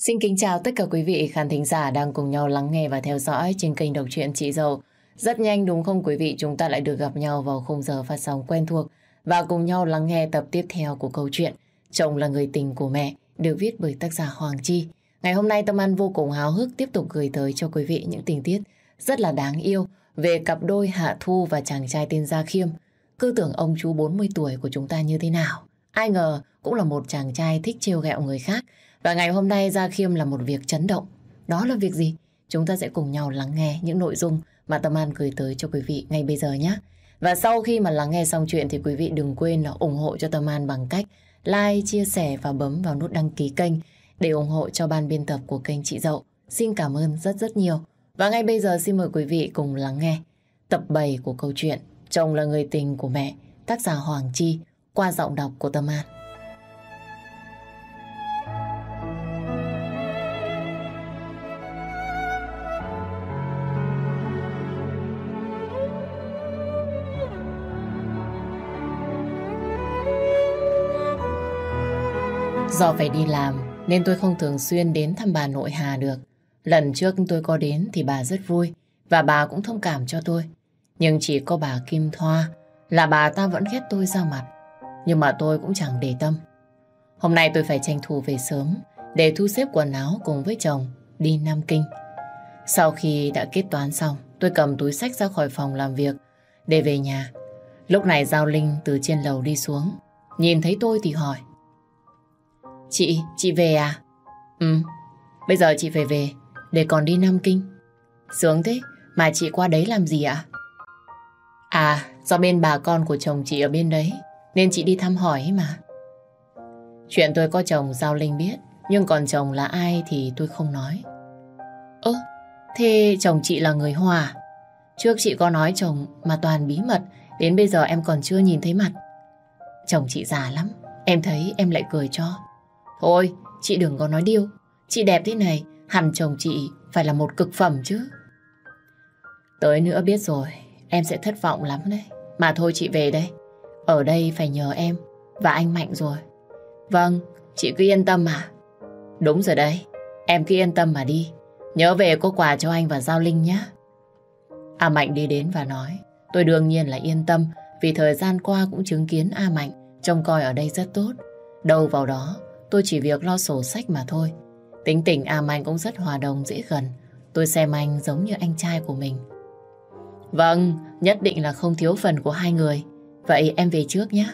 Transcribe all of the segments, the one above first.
Xin kính chào tất cả quý vị khán thính giả đang cùng nhau lắng nghe và theo dõi trên kênh đọc truyện Chị Dâu. Rất nhanh đúng không quý vị, chúng ta lại được gặp nhau vào khung giờ phát sóng quen thuộc và cùng nhau lắng nghe tập tiếp theo của câu chuyện Chồng là người tình của mẹ được viết bởi tác giả Hoàng Chi. Ngày hôm nay Tâm An vô cùng háo hức tiếp tục gửi tới cho quý vị những tình tiết rất là đáng yêu về cặp đôi Hạ Thu và chàng trai tên Gia Khiêm. Cứ tưởng ông chú 40 tuổi của chúng ta như thế nào. Ai ngờ cũng là một chàng trai thích trêu ghẹo người khác. Và ngày hôm nay Gia Khiêm là một việc chấn động. Đó là việc gì? Chúng ta sẽ cùng nhau lắng nghe những nội dung mà Tâm An gửi tới cho quý vị ngay bây giờ nhé. Và sau khi mà lắng nghe xong chuyện thì quý vị đừng quên là ủng hộ cho Tâm An bằng cách like, chia sẻ và bấm vào nút đăng ký kênh để ủng hộ cho ban biên tập của kênh Chị Dậu. Xin cảm ơn rất rất nhiều. Và ngay bây giờ xin mời quý vị cùng lắng nghe tập 7 của câu chuyện Chồng là người tình của mẹ, tác giả Hoàng Chi qua giọng đọc của Tâm An. Do phải đi làm nên tôi không thường xuyên đến thăm bà nội Hà được. Lần trước tôi có đến thì bà rất vui và bà cũng thông cảm cho tôi. Nhưng chỉ có bà Kim Thoa là bà ta vẫn ghét tôi ra mặt. Nhưng mà tôi cũng chẳng để tâm. Hôm nay tôi phải tranh thủ về sớm để thu xếp quần áo cùng với chồng đi Nam Kinh. Sau khi đã kết toán xong, tôi cầm túi sách ra khỏi phòng làm việc để về nhà. Lúc này Giao Linh từ trên lầu đi xuống. Nhìn thấy tôi thì hỏi. Chị, chị về à? Ừ, bây giờ chị phải về để còn đi Nam Kinh. Sướng thế, mà chị qua đấy làm gì ạ? À, do bên bà con của chồng chị ở bên đấy, nên chị đi thăm hỏi ấy mà. Chuyện tôi có chồng Giao Linh biết, nhưng còn chồng là ai thì tôi không nói. Ơ, thế chồng chị là người Hòa. À? Trước chị có nói chồng mà toàn bí mật, đến bây giờ em còn chưa nhìn thấy mặt. Chồng chị già lắm, em thấy em lại cười cho. Thôi, chị đừng có nói điêu. Chị đẹp thế này, hẳn chồng chị phải là một cực phẩm chứ. Tới nữa biết rồi, em sẽ thất vọng lắm đấy. Mà thôi chị về đây. Ở đây phải nhờ em và anh Mạnh rồi. Vâng, chị cứ yên tâm mà. Đúng rồi đấy, em cứ yên tâm mà đi. Nhớ về có quà cho anh và Giao Linh nhé. A Mạnh đi đến và nói, tôi đương nhiên là yên tâm vì thời gian qua cũng chứng kiến A Mạnh trông coi ở đây rất tốt. Đâu vào đó, tôi chỉ việc lo sổ sách mà thôi. Tính tình A Mạnh cũng rất hòa đồng, dễ gần. Tôi xem anh giống như anh trai của mình. Vâng, nhất định là không thiếu phần của hai người. Vậy em về trước nhé.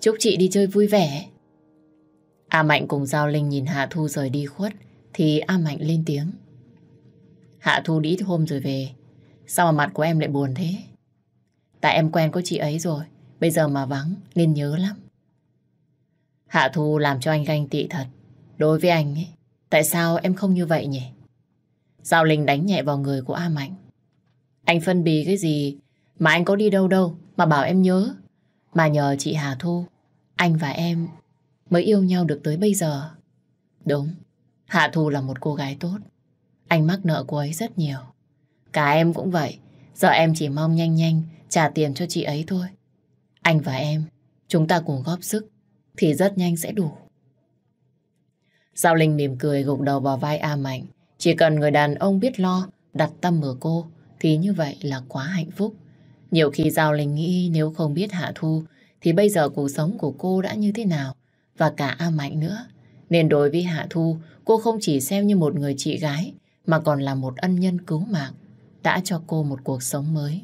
Chúc chị đi chơi vui vẻ. A Mạnh cùng Giao Linh nhìn Hạ Thu rời đi khuất, thì A Mạnh lên tiếng. Hạ Thu đi ít hôm rồi về, sao mà mặt của em lại buồn thế? Tại em quen có chị ấy rồi, bây giờ mà vắng nên nhớ lắm. Hạ Thu làm cho anh ganh tị thật. Đối với anh ấy, tại sao em không như vậy nhỉ? Giao Linh đánh nhẹ vào người của A Mạnh. Anh phân bì cái gì mà anh có đi đâu đâu mà bảo em nhớ. Mà nhờ chị Hà Thu, anh và em mới yêu nhau được tới bây giờ. Đúng, Hạ Thu là một cô gái tốt. Anh mắc nợ cô ấy rất nhiều. Cả em cũng vậy. Giờ em chỉ mong nhanh nhanh trả tiền cho chị ấy thôi. Anh và em, chúng ta cùng góp sức thì rất nhanh sẽ đủ. Giao Linh mỉm cười gục đầu vào vai A Mạnh. Chỉ cần người đàn ông biết lo, đặt tâm ở cô, thì như vậy là quá hạnh phúc. Nhiều khi Giao Linh nghĩ nếu không biết Hạ Thu, thì bây giờ cuộc sống của cô đã như thế nào, và cả A Mạnh nữa. Nên đối với Hạ Thu, cô không chỉ xem như một người chị gái, mà còn là một ân nhân cứu mạng, đã cho cô một cuộc sống mới.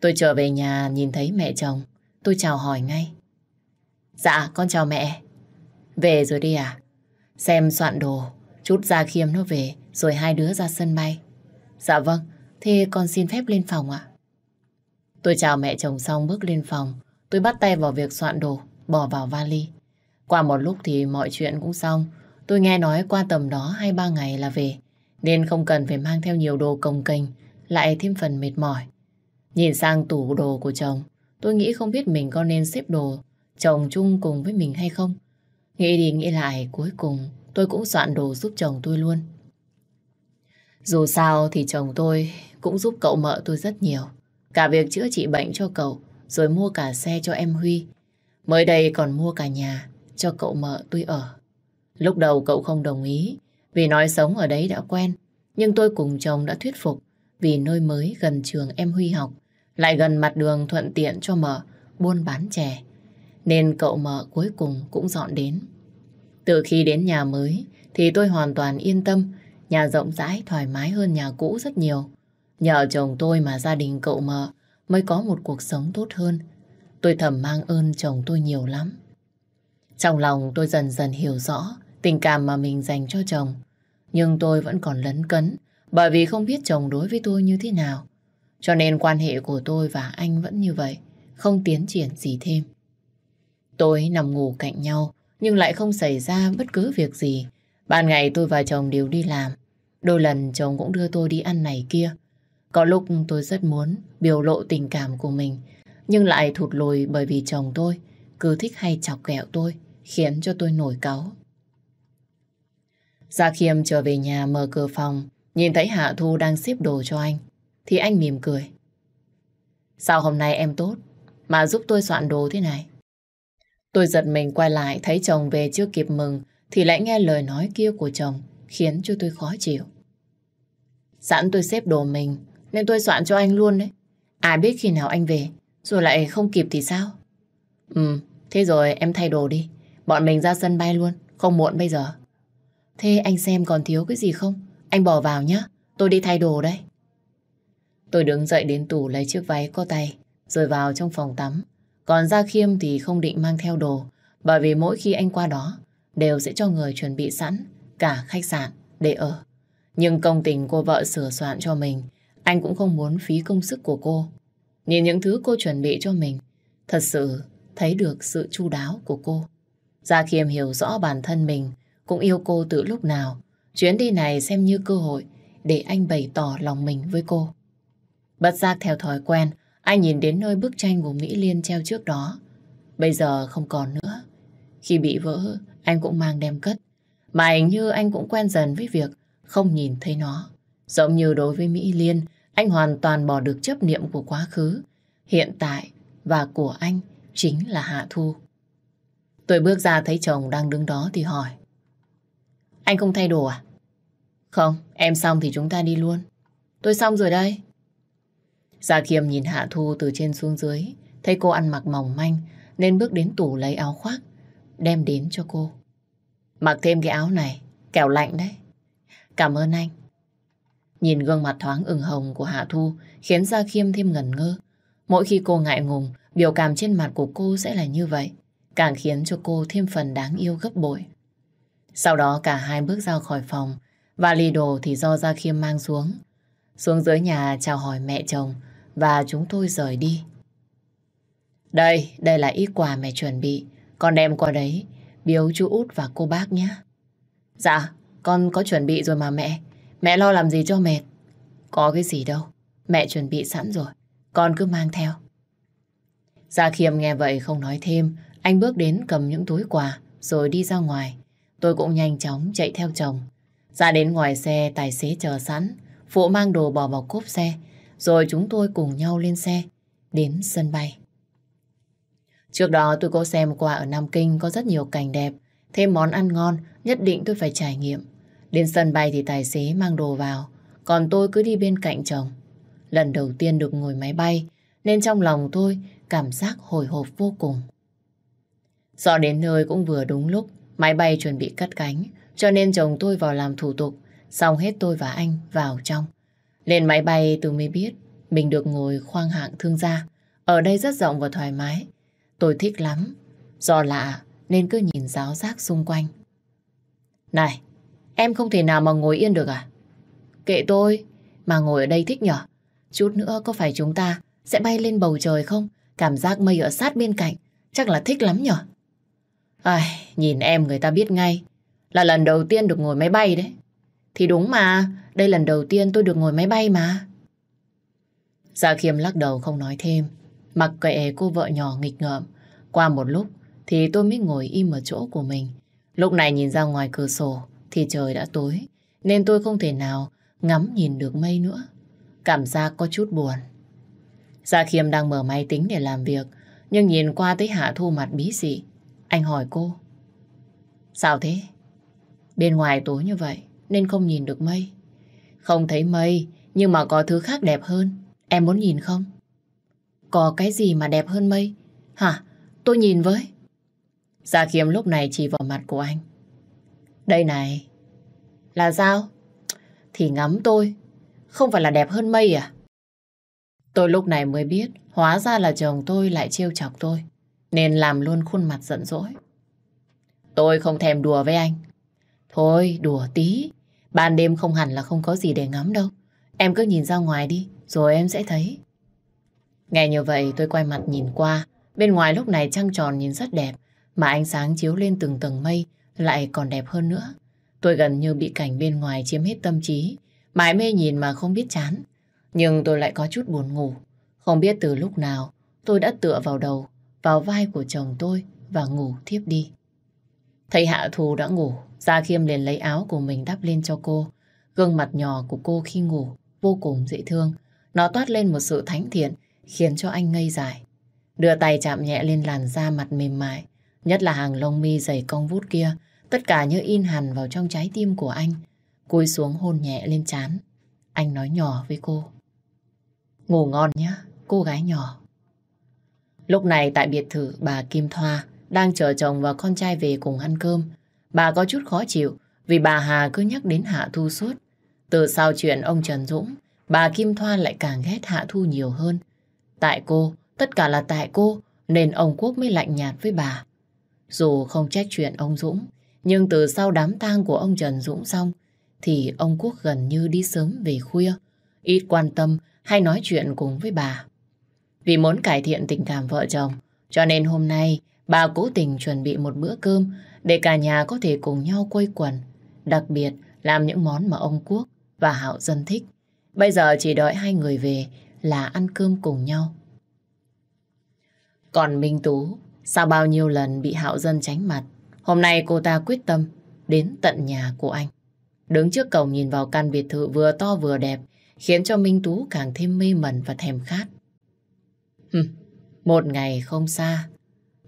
Tôi trở về nhà nhìn thấy mẹ chồng, tôi chào hỏi ngay. Dạ, con chào mẹ. Về rồi đi à? Xem soạn đồ, chút ra khiêm nó về, rồi hai đứa ra sân bay. Dạ vâng, thế con xin phép lên phòng ạ. Tôi chào mẹ chồng xong bước lên phòng, tôi bắt tay vào việc soạn đồ, bỏ vào vali. Qua một lúc thì mọi chuyện cũng xong, tôi nghe nói qua tầm đó hai ba ngày là về, nên không cần phải mang theo nhiều đồ công kênh, lại thêm phần mệt mỏi. Nhìn sang tủ đồ của chồng, tôi nghĩ không biết mình có nên xếp đồ chồng chung cùng với mình hay không. Nghĩ đi nghĩ lại cuối cùng tôi cũng soạn đồ giúp chồng tôi luôn. Dù sao thì chồng tôi cũng giúp cậu mợ tôi rất nhiều. Cả việc chữa trị bệnh cho cậu, rồi mua cả xe cho em Huy. Mới đây còn mua cả nhà cho cậu mợ tôi ở. Lúc đầu cậu không đồng ý, vì nói sống ở đấy đã quen. Nhưng tôi cùng chồng đã thuyết phục, vì nơi mới gần trường em Huy học, lại gần mặt đường thuận tiện cho mở buôn bán chè. Nên cậu mợ cuối cùng cũng dọn đến. Từ khi đến nhà mới thì tôi hoàn toàn yên tâm, nhà rộng rãi thoải mái hơn nhà cũ rất nhiều. Nhờ chồng tôi mà gia đình cậu mợ mới có một cuộc sống tốt hơn. Tôi thầm mang ơn chồng tôi nhiều lắm. Trong lòng tôi dần dần hiểu rõ tình cảm mà mình dành cho chồng. Nhưng tôi vẫn còn lấn cấn bởi vì không biết chồng đối với tôi như thế nào. Cho nên quan hệ của tôi và anh vẫn như vậy, không tiến triển gì thêm tôi nằm ngủ cạnh nhau nhưng lại không xảy ra bất cứ việc gì. Ban ngày tôi và chồng đều đi làm. Đôi lần chồng cũng đưa tôi đi ăn này kia. Có lúc tôi rất muốn biểu lộ tình cảm của mình, nhưng lại thụt lùi bởi vì chồng tôi cứ thích hay chọc ghẹo tôi, khiến cho tôi nổi cáu. Gia Khiêm trở về nhà mở cửa phòng, nhìn thấy Hạ Thu đang xếp đồ cho anh, thì anh mỉm cười. Sao hôm nay em tốt, mà giúp tôi soạn đồ thế này? Tôi giật mình quay lại thấy chồng về chưa kịp mừng thì lại nghe lời nói kia của chồng khiến cho tôi khó chịu. Sẵn tôi xếp đồ mình nên tôi soạn cho anh luôn đấy. Ai biết khi nào anh về rồi lại không kịp thì sao? Ừ, thế rồi em thay đồ đi. Bọn mình ra sân bay luôn, không muộn bây giờ. Thế anh xem còn thiếu cái gì không? Anh bỏ vào nhé, tôi đi thay đồ đây. Tôi đứng dậy đến tủ lấy chiếc váy có tay, rồi vào trong phòng tắm. Còn Gia Khiêm thì không định mang theo đồ, bởi vì mỗi khi anh qua đó, đều sẽ cho người chuẩn bị sẵn cả khách sạn để ở. Nhưng công tình cô vợ sửa soạn cho mình, anh cũng không muốn phí công sức của cô. Nhìn những thứ cô chuẩn bị cho mình, thật sự thấy được sự chu đáo của cô. Gia Khiêm hiểu rõ bản thân mình, cũng yêu cô từ lúc nào. Chuyến đi này xem như cơ hội để anh bày tỏ lòng mình với cô. Bất giác theo thói quen, anh nhìn đến nơi bức tranh của Mỹ Liên treo trước đó. Bây giờ không còn nữa. Khi bị vỡ, anh cũng mang đem cất. Mà hình như anh cũng quen dần với việc không nhìn thấy nó. Giống như đối với Mỹ Liên, anh hoàn toàn bỏ được chấp niệm của quá khứ. Hiện tại và của anh chính là Hạ Thu. Tôi bước ra thấy chồng đang đứng đó thì hỏi. Anh không thay đồ à? Không, em xong thì chúng ta đi luôn. Tôi xong rồi đây. Gia Khiêm nhìn Hạ Thu từ trên xuống dưới, thấy cô ăn mặc mỏng manh, nên bước đến tủ lấy áo khoác, đem đến cho cô. Mặc thêm cái áo này, kẻo lạnh đấy. Cảm ơn anh. Nhìn gương mặt thoáng ửng hồng của Hạ Thu khiến Gia Khiêm thêm ngẩn ngơ. Mỗi khi cô ngại ngùng, biểu cảm trên mặt của cô sẽ là như vậy, càng khiến cho cô thêm phần đáng yêu gấp bội. Sau đó cả hai bước ra khỏi phòng, và lì đồ thì do Gia Khiêm mang xuống. Xuống dưới nhà chào hỏi mẹ chồng, và chúng tôi rời đi. Đây, đây là ít quà mẹ chuẩn bị. Con đem qua đấy, biếu chú út và cô bác nhé. Dạ, con có chuẩn bị rồi mà mẹ. Mẹ lo làm gì cho mệt. Có cái gì đâu, mẹ chuẩn bị sẵn rồi. Con cứ mang theo. Gia Khiêm nghe vậy không nói thêm. Anh bước đến cầm những túi quà rồi đi ra ngoài. Tôi cũng nhanh chóng chạy theo chồng. Ra đến ngoài xe, tài xế chờ sẵn. Phụ mang đồ bỏ vào cốp xe rồi chúng tôi cùng nhau lên xe, đến sân bay. Trước đó tôi có xem qua ở Nam Kinh có rất nhiều cảnh đẹp, thêm món ăn ngon, nhất định tôi phải trải nghiệm. Đến sân bay thì tài xế mang đồ vào, còn tôi cứ đi bên cạnh chồng. Lần đầu tiên được ngồi máy bay, nên trong lòng tôi cảm giác hồi hộp vô cùng. Do đến nơi cũng vừa đúng lúc, máy bay chuẩn bị cất cánh, cho nên chồng tôi vào làm thủ tục, xong hết tôi và anh vào trong. Lên máy bay tôi mới biết mình được ngồi khoang hạng thương gia. Ở đây rất rộng và thoải mái. Tôi thích lắm. Do lạ nên cứ nhìn giáo giác xung quanh. Này, em không thể nào mà ngồi yên được à? Kệ tôi, mà ngồi ở đây thích nhở? Chút nữa có phải chúng ta sẽ bay lên bầu trời không? Cảm giác mây ở sát bên cạnh, chắc là thích lắm nhở? Ai, nhìn em người ta biết ngay là lần đầu tiên được ngồi máy bay đấy. Thì đúng mà, đây lần đầu tiên tôi được ngồi máy bay mà. gia Khiêm lắc đầu không nói thêm. Mặc kệ cô vợ nhỏ nghịch ngợm. Qua một lúc thì tôi mới ngồi im ở chỗ của mình. Lúc này nhìn ra ngoài cửa sổ thì trời đã tối. Nên tôi không thể nào ngắm nhìn được mây nữa. Cảm giác có chút buồn. gia Khiêm đang mở máy tính để làm việc. Nhưng nhìn qua thấy Hạ Thu mặt bí dị. Anh hỏi cô. Sao thế? Bên ngoài tối như vậy nên không nhìn được mây. Không thấy mây, nhưng mà có thứ khác đẹp hơn. Em muốn nhìn không? Có cái gì mà đẹp hơn mây? Hả? Tôi nhìn với. Gia Khiêm lúc này chỉ vào mặt của anh. Đây này. Là sao? Thì ngắm tôi. Không phải là đẹp hơn mây à? Tôi lúc này mới biết, hóa ra là chồng tôi lại trêu chọc tôi. Nên làm luôn khuôn mặt giận dỗi. Tôi không thèm đùa với anh. Thôi, đùa tí. Ban đêm không hẳn là không có gì để ngắm đâu. Em cứ nhìn ra ngoài đi, rồi em sẽ thấy. Nghe như vậy tôi quay mặt nhìn qua. Bên ngoài lúc này trăng tròn nhìn rất đẹp, mà ánh sáng chiếu lên từng tầng mây lại còn đẹp hơn nữa. Tôi gần như bị cảnh bên ngoài chiếm hết tâm trí, mãi mê nhìn mà không biết chán. Nhưng tôi lại có chút buồn ngủ. Không biết từ lúc nào tôi đã tựa vào đầu, vào vai của chồng tôi và ngủ thiếp đi. Thấy Hạ Thù đã ngủ, Gia Khiêm liền lấy áo của mình đắp lên cho cô. Gương mặt nhỏ của cô khi ngủ vô cùng dễ thương. Nó toát lên một sự thánh thiện khiến cho anh ngây dài. Đưa tay chạm nhẹ lên làn da mặt mềm mại, nhất là hàng lông mi dày cong vút kia, tất cả như in hẳn vào trong trái tim của anh. Cúi xuống hôn nhẹ lên trán. Anh nói nhỏ với cô. Ngủ ngon nhé, cô gái nhỏ. Lúc này tại biệt thự bà Kim Thoa đang chờ chồng và con trai về cùng ăn cơm. Bà có chút khó chịu vì bà Hà cứ nhắc đến Hạ Thu suốt. Từ sau chuyện ông Trần Dũng, bà Kim Thoa lại càng ghét Hạ Thu nhiều hơn. Tại cô, tất cả là tại cô, nên ông Quốc mới lạnh nhạt với bà. Dù không trách chuyện ông Dũng, nhưng từ sau đám tang của ông Trần Dũng xong, thì ông Quốc gần như đi sớm về khuya, ít quan tâm hay nói chuyện cùng với bà. Vì muốn cải thiện tình cảm vợ chồng, cho nên hôm nay bà cố tình chuẩn bị một bữa cơm để cả nhà có thể cùng nhau quây quần, đặc biệt làm những món mà ông Quốc và Hạo Dân thích. Bây giờ chỉ đợi hai người về là ăn cơm cùng nhau. Còn Minh Tú, sau bao nhiêu lần bị Hạo Dân tránh mặt, hôm nay cô ta quyết tâm đến tận nhà của anh. Đứng trước cổng nhìn vào căn biệt thự vừa to vừa đẹp, khiến cho Minh Tú càng thêm mê mẩn và thèm khát. Hừm, một ngày không xa,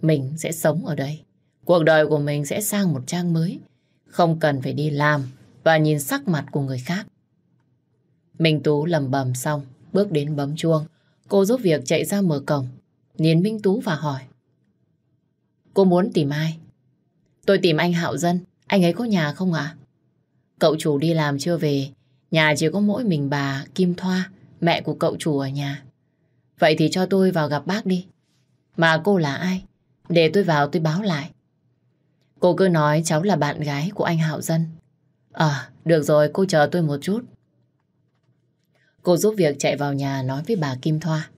mình sẽ sống ở đây. Cuộc đời của mình sẽ sang một trang mới, không cần phải đi làm và nhìn sắc mặt của người khác. Minh Tú lầm bầm xong, bước đến bấm chuông. Cô giúp việc chạy ra mở cổng, nhìn Minh Tú và hỏi. Cô muốn tìm ai? Tôi tìm anh Hạo Dân, anh ấy có nhà không ạ? Cậu chủ đi làm chưa về, nhà chỉ có mỗi mình bà Kim Thoa, mẹ của cậu chủ ở nhà. Vậy thì cho tôi vào gặp bác đi. Mà cô là ai? Để tôi vào tôi báo lại. Cô cứ nói cháu là bạn gái của anh Hạo Dân. À, được rồi, cô chờ tôi một chút. Cô giúp việc chạy vào nhà nói với bà Kim Thoa.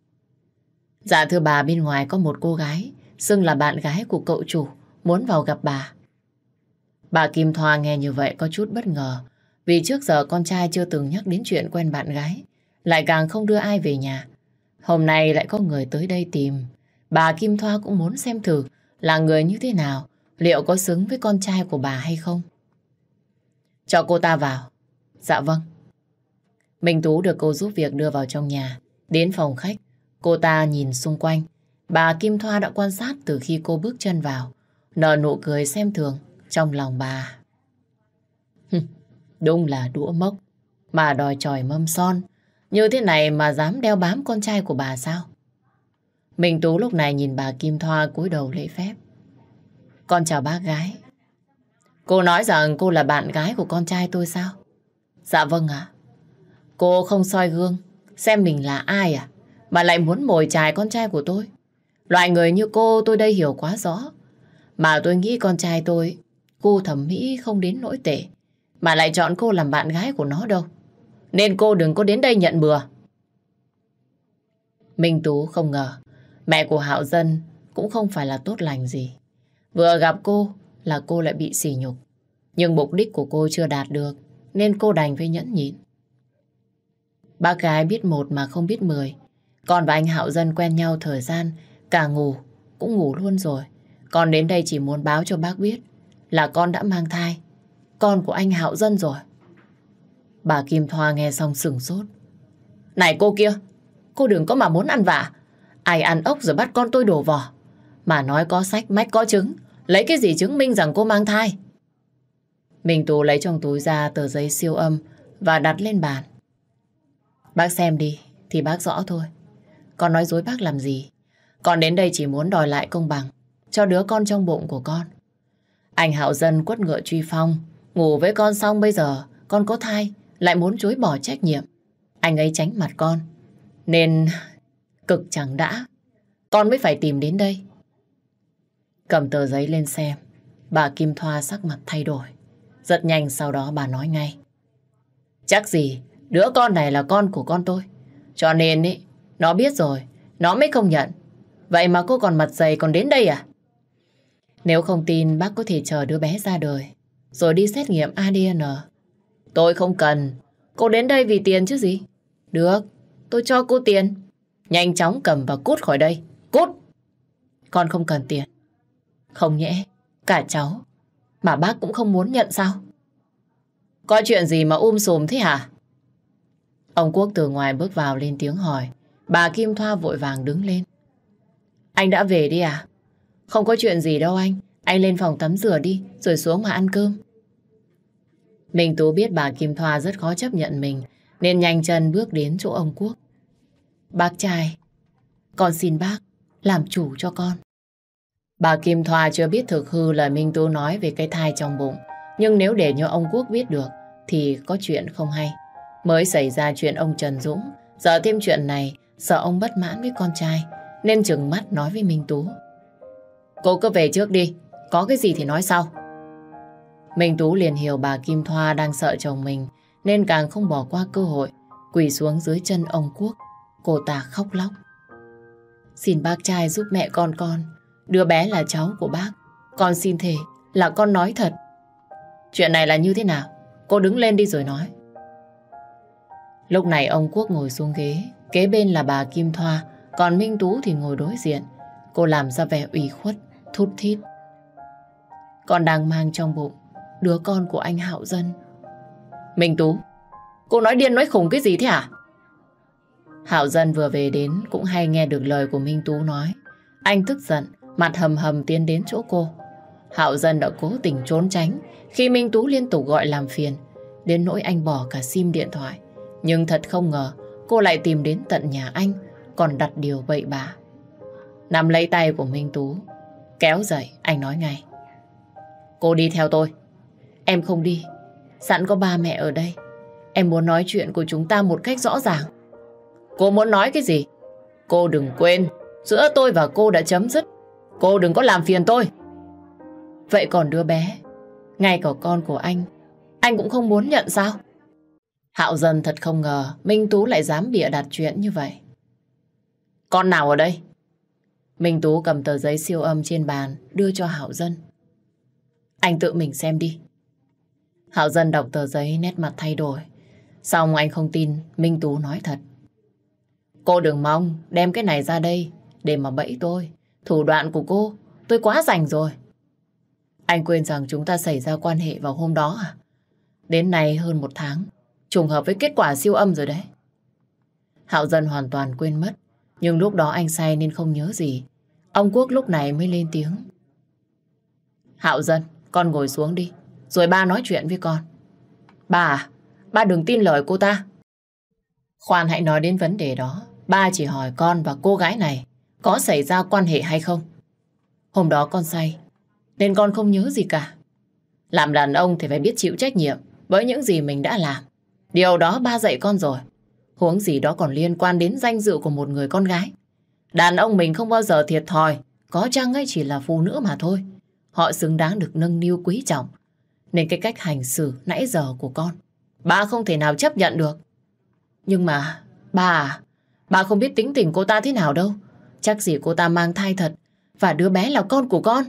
Dạ thưa bà, bên ngoài có một cô gái, xưng là bạn gái của cậu chủ, muốn vào gặp bà. Bà Kim Thoa nghe như vậy có chút bất ngờ, vì trước giờ con trai chưa từng nhắc đến chuyện quen bạn gái, lại càng không đưa ai về nhà. Hôm nay lại có người tới đây tìm, bà Kim Thoa cũng muốn xem thử là người như thế nào, liệu có xứng với con trai của bà hay không. Cho cô ta vào. Dạ vâng. Minh Tú được cô giúp việc đưa vào trong nhà. Đến phòng khách, cô ta nhìn xung quanh. Bà Kim Thoa đã quan sát từ khi cô bước chân vào. Nở nụ cười xem thường trong lòng bà. Đúng là đũa mốc, mà đòi tròi mâm son. Như thế này mà dám đeo bám con trai của bà sao? Minh Tú lúc này nhìn bà Kim Thoa cúi đầu lễ phép. Con chào bác gái. Cô nói rằng cô là bạn gái của con trai tôi sao? Dạ vâng ạ. Cô không soi gương, xem mình là ai à? Mà lại muốn mồi chài con trai của tôi. Loại người như cô tôi đây hiểu quá rõ. Mà tôi nghĩ con trai tôi, cô thẩm mỹ không đến nỗi tệ. Mà lại chọn cô làm bạn gái của nó đâu. Nên cô đừng có đến đây nhận bừa. Minh Tú không ngờ, mẹ của Hạo Dân cũng không phải là tốt lành gì. Vừa gặp cô là cô lại bị sỉ nhục. Nhưng mục đích của cô chưa đạt được, nên cô đành phải nhẫn nhịn. Bác gái biết một mà không biết mười. Con và anh Hạo Dân quen nhau thời gian, cả ngủ, cũng ngủ luôn rồi. Con đến đây chỉ muốn báo cho bác biết là con đã mang thai. Con của anh Hạo Dân rồi. Bà Kim Thoa nghe xong sừng sốt. Này cô kia, cô đừng có mà muốn ăn vạ. Ai ăn ốc rồi bắt con tôi đổ vỏ. Mà nói có sách, mách có chứng Lấy cái gì chứng minh rằng cô mang thai? Minh Tú lấy trong túi ra tờ giấy siêu âm và đặt lên bàn. Bác xem đi, thì bác rõ thôi. Con nói dối bác làm gì? Con đến đây chỉ muốn đòi lại công bằng cho đứa con trong bụng của con. Anh Hạo Dân quất ngựa truy phong, ngủ với con xong bây giờ con có thai, lại muốn chối bỏ trách nhiệm. Anh ấy tránh mặt con, nên cực chẳng đã. Con mới phải tìm đến đây. Cầm tờ giấy lên xem, bà Kim Thoa sắc mặt thay đổi. Rất nhanh sau đó bà nói ngay. Chắc gì, đứa con này là con của con tôi. Cho nên ý, nó biết rồi, nó mới không nhận. Vậy mà cô còn mặt dày còn đến đây à? Nếu không tin bác có thể chờ đứa bé ra đời, rồi đi xét nghiệm ADN. Tôi không cần, cô đến đây vì tiền chứ gì. Được, tôi cho cô tiền. Nhanh chóng cầm và cút khỏi đây. Cút! Con không cần tiền. Không nhẽ, cả cháu, mà bác cũng không muốn nhận sao? Có chuyện gì mà um sùm thế hả? Ông Quốc từ ngoài bước vào lên tiếng hỏi. Bà Kim Thoa vội vàng đứng lên. Anh đã về đi à? Không có chuyện gì đâu anh. Anh lên phòng tắm rửa đi, rồi xuống mà ăn cơm. Minh Tú biết bà Kim Thoa rất khó chấp nhận mình, nên nhanh chân bước đến chỗ ông Quốc. Bác trai, con xin bác, làm chủ cho con. Bà Kim Thoa chưa biết thực hư lời Minh Tú nói về cái thai trong bụng, nhưng nếu để cho ông Quốc biết được, thì có chuyện không hay. Mới xảy ra chuyện ông Trần Dũng, giờ thêm chuyện này, sợ ông bất mãn với con trai, nên chừng mắt nói với Minh Tú. Cô cứ về trước đi, có cái gì thì nói sau. Minh Tú liền hiểu bà Kim Thoa đang sợ chồng mình, nên càng không bỏ qua cơ hội, quỳ xuống dưới chân ông Quốc. Cô ta khóc lóc. Xin bác trai giúp mẹ con con, đứa bé là cháu của bác. Con xin thề là con nói thật. Chuyện này là như thế nào? Cô đứng lên đi rồi nói. Lúc này ông Quốc ngồi xuống ghế, kế bên là bà Kim Thoa, còn Minh Tú thì ngồi đối diện. Cô làm ra vẻ ủy khuất, thút thít. Con đang mang trong bụng đứa con của anh Hạo Dân. Minh Tú, cô nói điên nói khùng cái gì thế hả? Hạo Dân vừa về đến cũng hay nghe được lời của Minh Tú nói. Anh tức giận, mặt hầm hầm tiến đến chỗ cô. Hạo Dân đã cố tình trốn tránh khi Minh Tú liên tục gọi làm phiền, đến nỗi anh bỏ cả sim điện thoại. Nhưng thật không ngờ cô lại tìm đến tận nhà anh, còn đặt điều bậy bạ. Nắm lấy tay của Minh Tú, kéo dậy, anh nói ngay. Cô đi theo tôi. Em không đi, sẵn có ba mẹ ở đây. Em muốn nói chuyện của chúng ta một cách rõ ràng. Cô muốn nói cái gì? Cô đừng quên, giữa tôi và cô đã chấm dứt. Cô đừng có làm phiền tôi. Vậy còn đứa bé, ngay cả con của anh, anh cũng không muốn nhận sao? Hạo dần thật không ngờ Minh Tú lại dám bịa đặt chuyện như vậy. Con nào ở đây? Minh Tú cầm tờ giấy siêu âm trên bàn đưa cho Hạo Dân. Anh tự mình xem đi. Hạo Dân đọc tờ giấy nét mặt thay đổi. Xong anh không tin Minh Tú nói thật. Cô đừng mong đem cái này ra đây để mà bẫy tôi. Thủ đoạn của cô tôi quá rảnh rồi. Anh quên rằng chúng ta xảy ra quan hệ vào hôm đó à? Đến nay hơn một tháng, trùng hợp với kết quả siêu âm rồi đấy. Hạo Dân hoàn toàn quên mất, nhưng lúc đó anh say nên không nhớ gì. Ông Quốc lúc này mới lên tiếng. Hạo Dân, con ngồi xuống đi, rồi ba nói chuyện với con. Ba à, ba đừng tin lời cô ta. Khoan hãy nói đến vấn đề đó. Ba chỉ hỏi con và cô gái này có xảy ra quan hệ hay không. Hôm đó con say, nên con không nhớ gì cả. Làm đàn ông thì phải biết chịu trách nhiệm với những gì mình đã làm. Điều đó ba dạy con rồi. Huống gì đó còn liên quan đến danh dự của một người con gái. Đàn ông mình không bao giờ thiệt thòi, có chăng ấy chỉ là phụ nữ mà thôi. Họ xứng đáng được nâng niu quý trọng. Nên cái cách hành xử nãy giờ của con, ba không thể nào chấp nhận được. Nhưng mà, ba à, bà không biết tính tình cô ta thế nào đâu. Chắc gì cô ta mang thai thật, và đứa bé là con của con.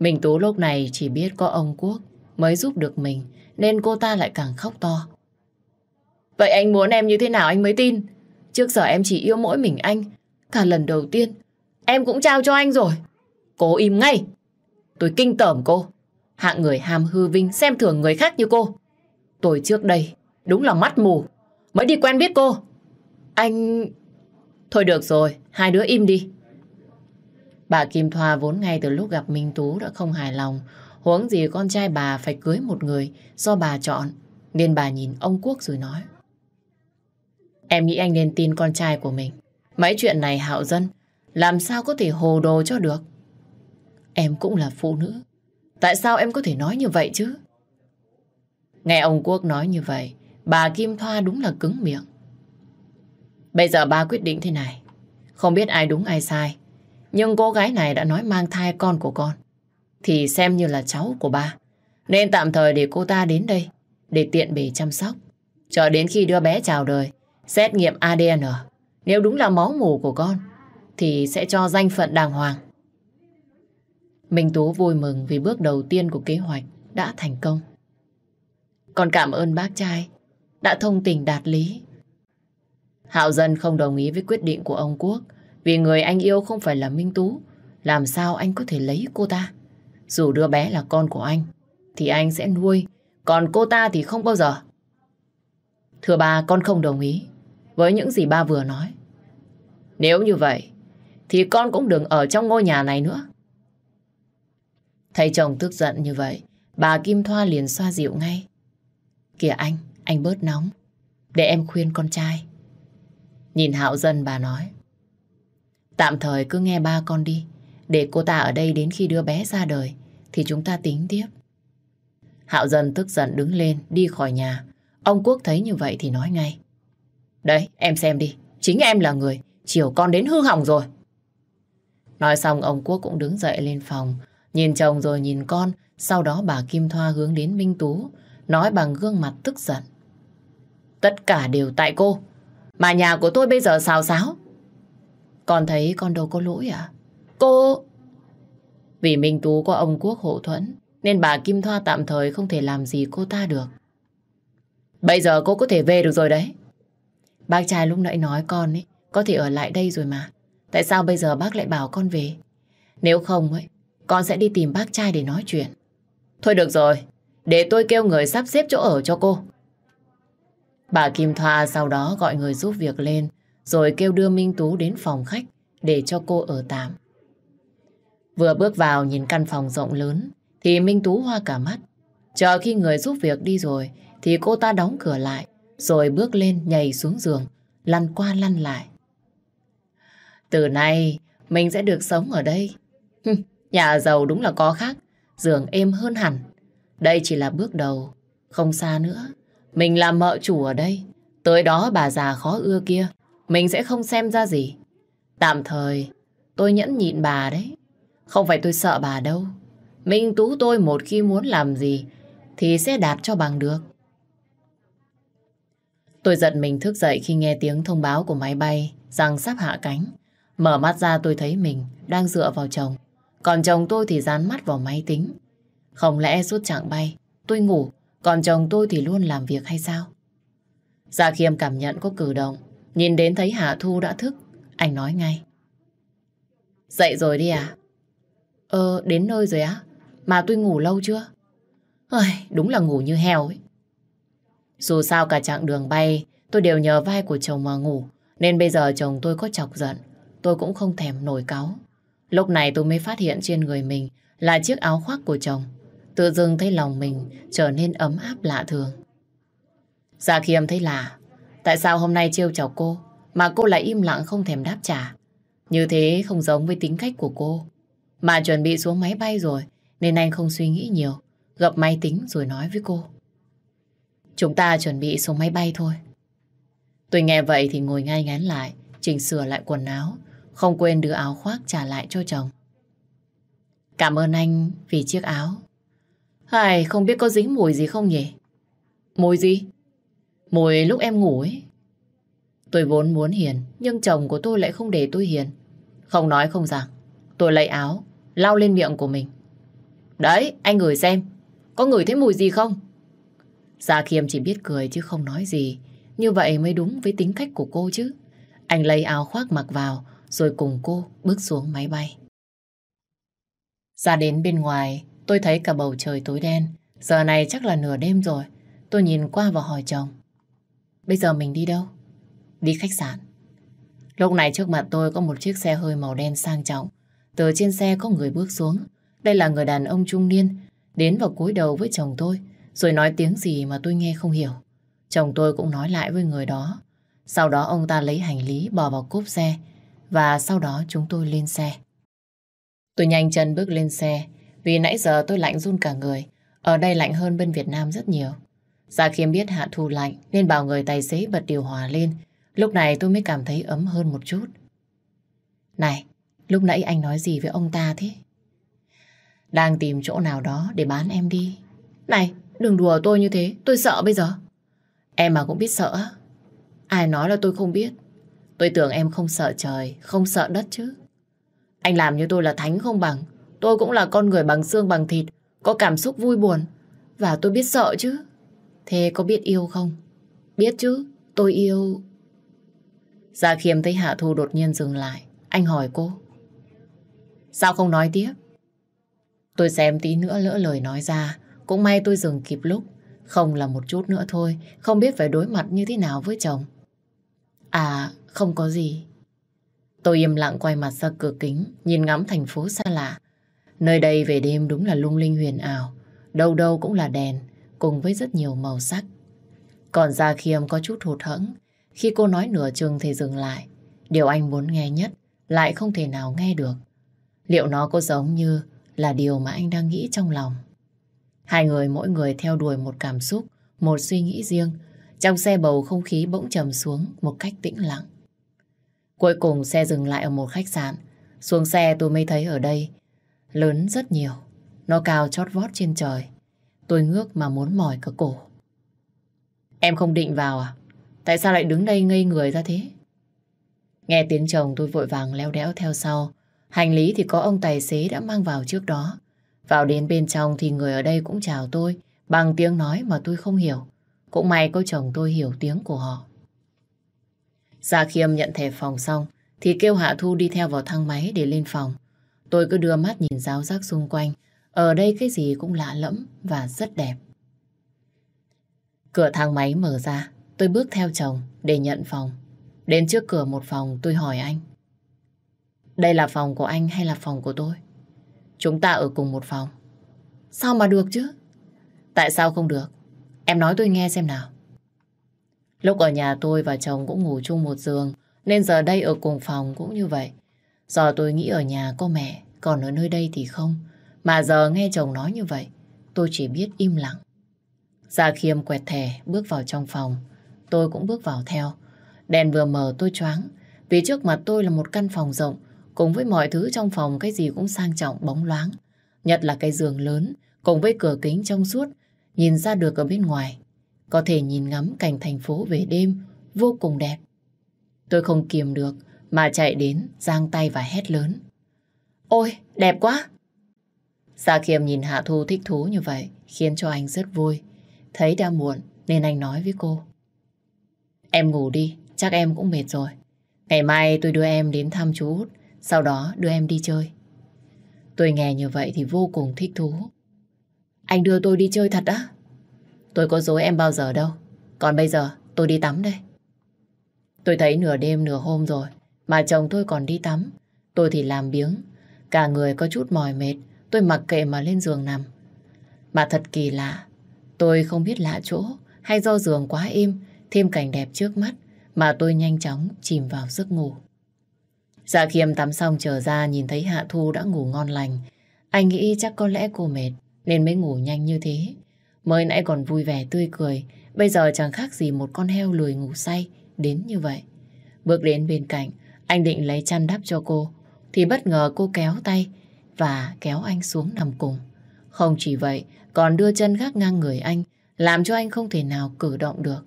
Mình Tú lúc này chỉ biết có ông Quốc mới giúp được mình, nên cô ta lại càng khóc to. Vậy anh muốn em như thế nào anh mới tin? Trước giờ em chỉ yêu mỗi mình anh. Cả lần đầu tiên, em cũng trao cho anh rồi. Cô im ngay. Tôi kinh tởm cô. Hạng người ham hư vinh xem thường người khác như cô. Tôi trước đây đúng là mắt mù. Mới đi quen biết cô. Anh... Thôi được rồi, hai đứa im đi. Bà Kim Thoa vốn ngay từ lúc gặp Minh Tú đã không hài lòng. Huống gì con trai bà phải cưới một người do bà chọn. Nên bà nhìn ông Quốc rồi nói. Em nghĩ anh nên tin con trai của mình. Mấy chuyện này hạo dân, làm sao có thể hồ đồ cho được? Em cũng là phụ nữ. Tại sao em có thể nói như vậy chứ? Nghe ông Quốc nói như vậy, bà Kim Thoa đúng là cứng miệng. Bây giờ ba quyết định thế này. Không biết ai đúng ai sai. Nhưng cô gái này đã nói mang thai con của con. Thì xem như là cháu của ba. Nên tạm thời để cô ta đến đây. Để tiện bề chăm sóc. cho đến khi đưa bé chào đời. Xét nghiệm ADN. Nếu đúng là máu mủ của con. Thì sẽ cho danh phận đàng hoàng. Minh Tú vui mừng vì bước đầu tiên của kế hoạch đã thành công. Còn cảm ơn bác trai đã thông tình đạt lý. Hạo Dân không đồng ý với quyết định của ông Quốc vì người anh yêu không phải là Minh Tú. Làm sao anh có thể lấy cô ta? Dù đứa bé là con của anh thì anh sẽ nuôi còn cô ta thì không bao giờ. Thưa ba, con không đồng ý với những gì ba vừa nói. Nếu như vậy thì con cũng đừng ở trong ngôi nhà này nữa. Thấy chồng tức giận như vậy, bà Kim Thoa liền xoa dịu ngay. Kìa anh, anh bớt nóng. Để em khuyên con trai. Nhìn Hạo Dân bà nói. Tạm thời cứ nghe ba con đi. Để cô ta ở đây đến khi đứa bé ra đời thì chúng ta tính tiếp. Hạo Dân tức giận đứng lên đi khỏi nhà. Ông Quốc thấy như vậy thì nói ngay. Đấy, em xem đi. Chính em là người chiều con đến hư hỏng rồi. Nói xong ông Quốc cũng đứng dậy lên phòng Nhìn chồng rồi nhìn con, sau đó bà Kim Thoa hướng đến Minh Tú, nói bằng gương mặt tức giận. Tất cả đều tại cô, mà nhà của tôi bây giờ xào xáo. Con thấy con đâu có lỗi à? Cô... Vì Minh Tú có ông Quốc hộ thuẫn, nên bà Kim Thoa tạm thời không thể làm gì cô ta được. Bây giờ cô có thể về được rồi đấy. Bác trai lúc nãy nói con ấy, có thể ở lại đây rồi mà. Tại sao bây giờ bác lại bảo con về? Nếu không ấy, con sẽ đi tìm bác trai để nói chuyện. Thôi được rồi, để tôi kêu người sắp xếp chỗ ở cho cô. Bà Kim Thoa sau đó gọi người giúp việc lên, rồi kêu đưa Minh Tú đến phòng khách để cho cô ở tạm. Vừa bước vào nhìn căn phòng rộng lớn, thì Minh Tú hoa cả mắt. Chờ khi người giúp việc đi rồi, thì cô ta đóng cửa lại, rồi bước lên nhảy xuống giường, lăn qua lăn lại. Từ nay, mình sẽ được sống ở đây. Nhà giàu đúng là có khác, giường êm hơn hẳn. Đây chỉ là bước đầu, không xa nữa. Mình làm mợ chủ ở đây, tới đó bà già khó ưa kia, mình sẽ không xem ra gì. Tạm thời, tôi nhẫn nhịn bà đấy. Không phải tôi sợ bà đâu. Minh Tú tôi một khi muốn làm gì thì sẽ đạt cho bằng được. Tôi giật mình thức dậy khi nghe tiếng thông báo của máy bay rằng sắp hạ cánh. Mở mắt ra tôi thấy mình đang dựa vào chồng. Còn chồng tôi thì dán mắt vào máy tính. Không lẽ suốt chặng bay, tôi ngủ, còn chồng tôi thì luôn làm việc hay sao? Dạ khiêm cảm nhận có cử động, nhìn đến thấy Hạ Thu đã thức, anh nói ngay. Dậy rồi đi à? Ờ, đến nơi rồi á? Mà tôi ngủ lâu chưa? Ôi, đúng là ngủ như heo ấy. Dù sao cả chặng đường bay, tôi đều nhờ vai của chồng mà ngủ, nên bây giờ chồng tôi có chọc giận, tôi cũng không thèm nổi cáu. Lúc này tôi mới phát hiện trên người mình là chiếc áo khoác của chồng. Tự dưng thấy lòng mình trở nên ấm áp lạ thường. Dạ khiêm thấy lạ, tại sao hôm nay trêu chọc cô mà cô lại im lặng không thèm đáp trả. Như thế không giống với tính cách của cô. Mà chuẩn bị xuống máy bay rồi nên anh không suy nghĩ nhiều, gặp máy tính rồi nói với cô. Chúng ta chuẩn bị xuống máy bay thôi. Tôi nghe vậy thì ngồi ngay ngắn lại, chỉnh sửa lại quần áo không quên đưa áo khoác trả lại cho chồng. Cảm ơn anh vì chiếc áo. Hai không biết có dính mùi gì không nhỉ? Mùi gì? Mùi lúc em ngủ ấy. Tôi vốn muốn hiền, nhưng chồng của tôi lại không để tôi hiền. Không nói không rằng. Tôi lấy áo, lau lên miệng của mình. Đấy, anh ngửi xem. Có ngửi thấy mùi gì không? Gia Khiêm chỉ biết cười chứ không nói gì. Như vậy mới đúng với tính cách của cô chứ. Anh lấy áo khoác mặc vào, rồi cùng cô bước xuống máy bay. Ra đến bên ngoài, tôi thấy cả bầu trời tối đen. Giờ này chắc là nửa đêm rồi. Tôi nhìn qua và hỏi chồng. Bây giờ mình đi đâu? Đi khách sạn. Lúc này trước mặt tôi có một chiếc xe hơi màu đen sang trọng. Từ trên xe có người bước xuống. Đây là người đàn ông trung niên. đến vào cúi đầu với chồng tôi, rồi nói tiếng gì mà tôi nghe không hiểu. Chồng tôi cũng nói lại với người đó. Sau đó ông ta lấy hành lý bỏ vào cốp xe và sau đó chúng tôi lên xe. Tôi nhanh chân bước lên xe vì nãy giờ tôi lạnh run cả người. Ở đây lạnh hơn bên Việt Nam rất nhiều. Dạ khiêm biết Hạ Thu lạnh nên bảo người tài xế bật điều hòa lên. Lúc này tôi mới cảm thấy ấm hơn một chút. Này, lúc nãy anh nói gì với ông ta thế? Đang tìm chỗ nào đó để bán em đi. Này, đừng đùa tôi như thế, tôi sợ bây giờ. Em mà cũng biết sợ Ai nói là tôi không biết. Tôi tưởng em không sợ trời, không sợ đất chứ. Anh làm như tôi là thánh không bằng. Tôi cũng là con người bằng xương bằng thịt, có cảm xúc vui buồn. Và tôi biết sợ chứ. Thế có biết yêu không? Biết chứ, tôi yêu... Gia Khiêm thấy Hạ Thu đột nhiên dừng lại. Anh hỏi cô. Sao không nói tiếp? Tôi xem tí nữa lỡ lời nói ra. Cũng may tôi dừng kịp lúc. Không là một chút nữa thôi. Không biết phải đối mặt như thế nào với chồng. À, không có gì. Tôi im lặng quay mặt ra cửa kính, nhìn ngắm thành phố xa lạ. Nơi đây về đêm đúng là lung linh huyền ảo. Đâu đâu cũng là đèn, cùng với rất nhiều màu sắc. Còn Gia Khiêm có chút hụt hẫng khi cô nói nửa chừng thì dừng lại. Điều anh muốn nghe nhất lại không thể nào nghe được. Liệu nó có giống như là điều mà anh đang nghĩ trong lòng? Hai người mỗi người theo đuổi một cảm xúc, một suy nghĩ riêng. Trong xe bầu không khí bỗng trầm xuống một cách tĩnh lặng. Cuối cùng xe dừng lại ở một khách sạn. Xuống xe tôi mới thấy ở đây lớn rất nhiều. Nó cao chót vót trên trời. Tôi ngước mà muốn mỏi cả cổ. Em không định vào à? Tại sao lại đứng đây ngây người ra thế? Nghe tiếng chồng tôi vội vàng leo đẽo theo sau. Hành lý thì có ông tài xế đã mang vào trước đó. Vào đến bên trong thì người ở đây cũng chào tôi bằng tiếng nói mà tôi không hiểu. Cũng may có chồng tôi hiểu tiếng của họ. Gia Khiêm nhận thẻ phòng xong thì kêu Hạ Thu đi theo vào thang máy để lên phòng. Tôi cứ đưa mắt nhìn giáo giác xung quanh. Ở đây cái gì cũng lạ lẫm và rất đẹp. Cửa thang máy mở ra, tôi bước theo chồng để nhận phòng. Đến trước cửa một phòng tôi hỏi anh. Đây là phòng của anh hay là phòng của tôi? Chúng ta ở cùng một phòng. Sao mà được chứ? Tại sao không được? Em nói tôi nghe xem nào. Lúc ở nhà tôi và chồng cũng ngủ chung một giường, nên giờ đây ở cùng phòng cũng như vậy. Giờ tôi nghĩ ở nhà có mẹ, còn ở nơi đây thì không. Mà giờ nghe chồng nói như vậy, tôi chỉ biết im lặng. Gia Khiêm quẹt thẻ bước vào trong phòng. Tôi cũng bước vào theo. Đèn vừa mở tôi choáng. Vì trước mặt tôi là một căn phòng rộng. Cùng với mọi thứ trong phòng cái gì cũng sang trọng bóng loáng. Nhất là cái giường lớn cùng với cửa kính trong suốt nhìn ra được ở bên ngoài. Có thể nhìn ngắm cảnh thành phố về đêm vô cùng đẹp. Tôi không kiềm được mà chạy đến giang tay và hét lớn. Ôi, đẹp quá! Gia Khiêm nhìn Hạ Thu thích thú như vậy khiến cho anh rất vui. Thấy đã muộn nên anh nói với cô. Em ngủ đi, chắc em cũng mệt rồi. Ngày mai tôi đưa em đến thăm chú Út, sau đó đưa em đi chơi. Tôi nghe như vậy thì vô cùng thích thú. Anh đưa tôi đi chơi thật á? Tôi có dối em bao giờ đâu. Còn bây giờ tôi đi tắm đây. Tôi thấy nửa đêm nửa hôm rồi mà chồng tôi còn đi tắm. Tôi thì làm biếng. Cả người có chút mỏi mệt. Tôi mặc kệ mà lên giường nằm. Mà thật kỳ lạ. Tôi không biết lạ chỗ hay do giường quá im, thêm cảnh đẹp trước mắt mà tôi nhanh chóng chìm vào giấc ngủ. Dạ khiêm tắm xong trở ra nhìn thấy Hạ Thu đã ngủ ngon lành. Anh nghĩ chắc có lẽ cô mệt nên mới ngủ nhanh như thế. Mới nãy còn vui vẻ tươi cười, bây giờ chẳng khác gì một con heo lười ngủ say đến như vậy. Bước đến bên cạnh, anh định lấy chăn đắp cho cô, thì bất ngờ cô kéo tay và kéo anh xuống nằm cùng. Không chỉ vậy, còn đưa chân gác ngang người anh, làm cho anh không thể nào cử động được.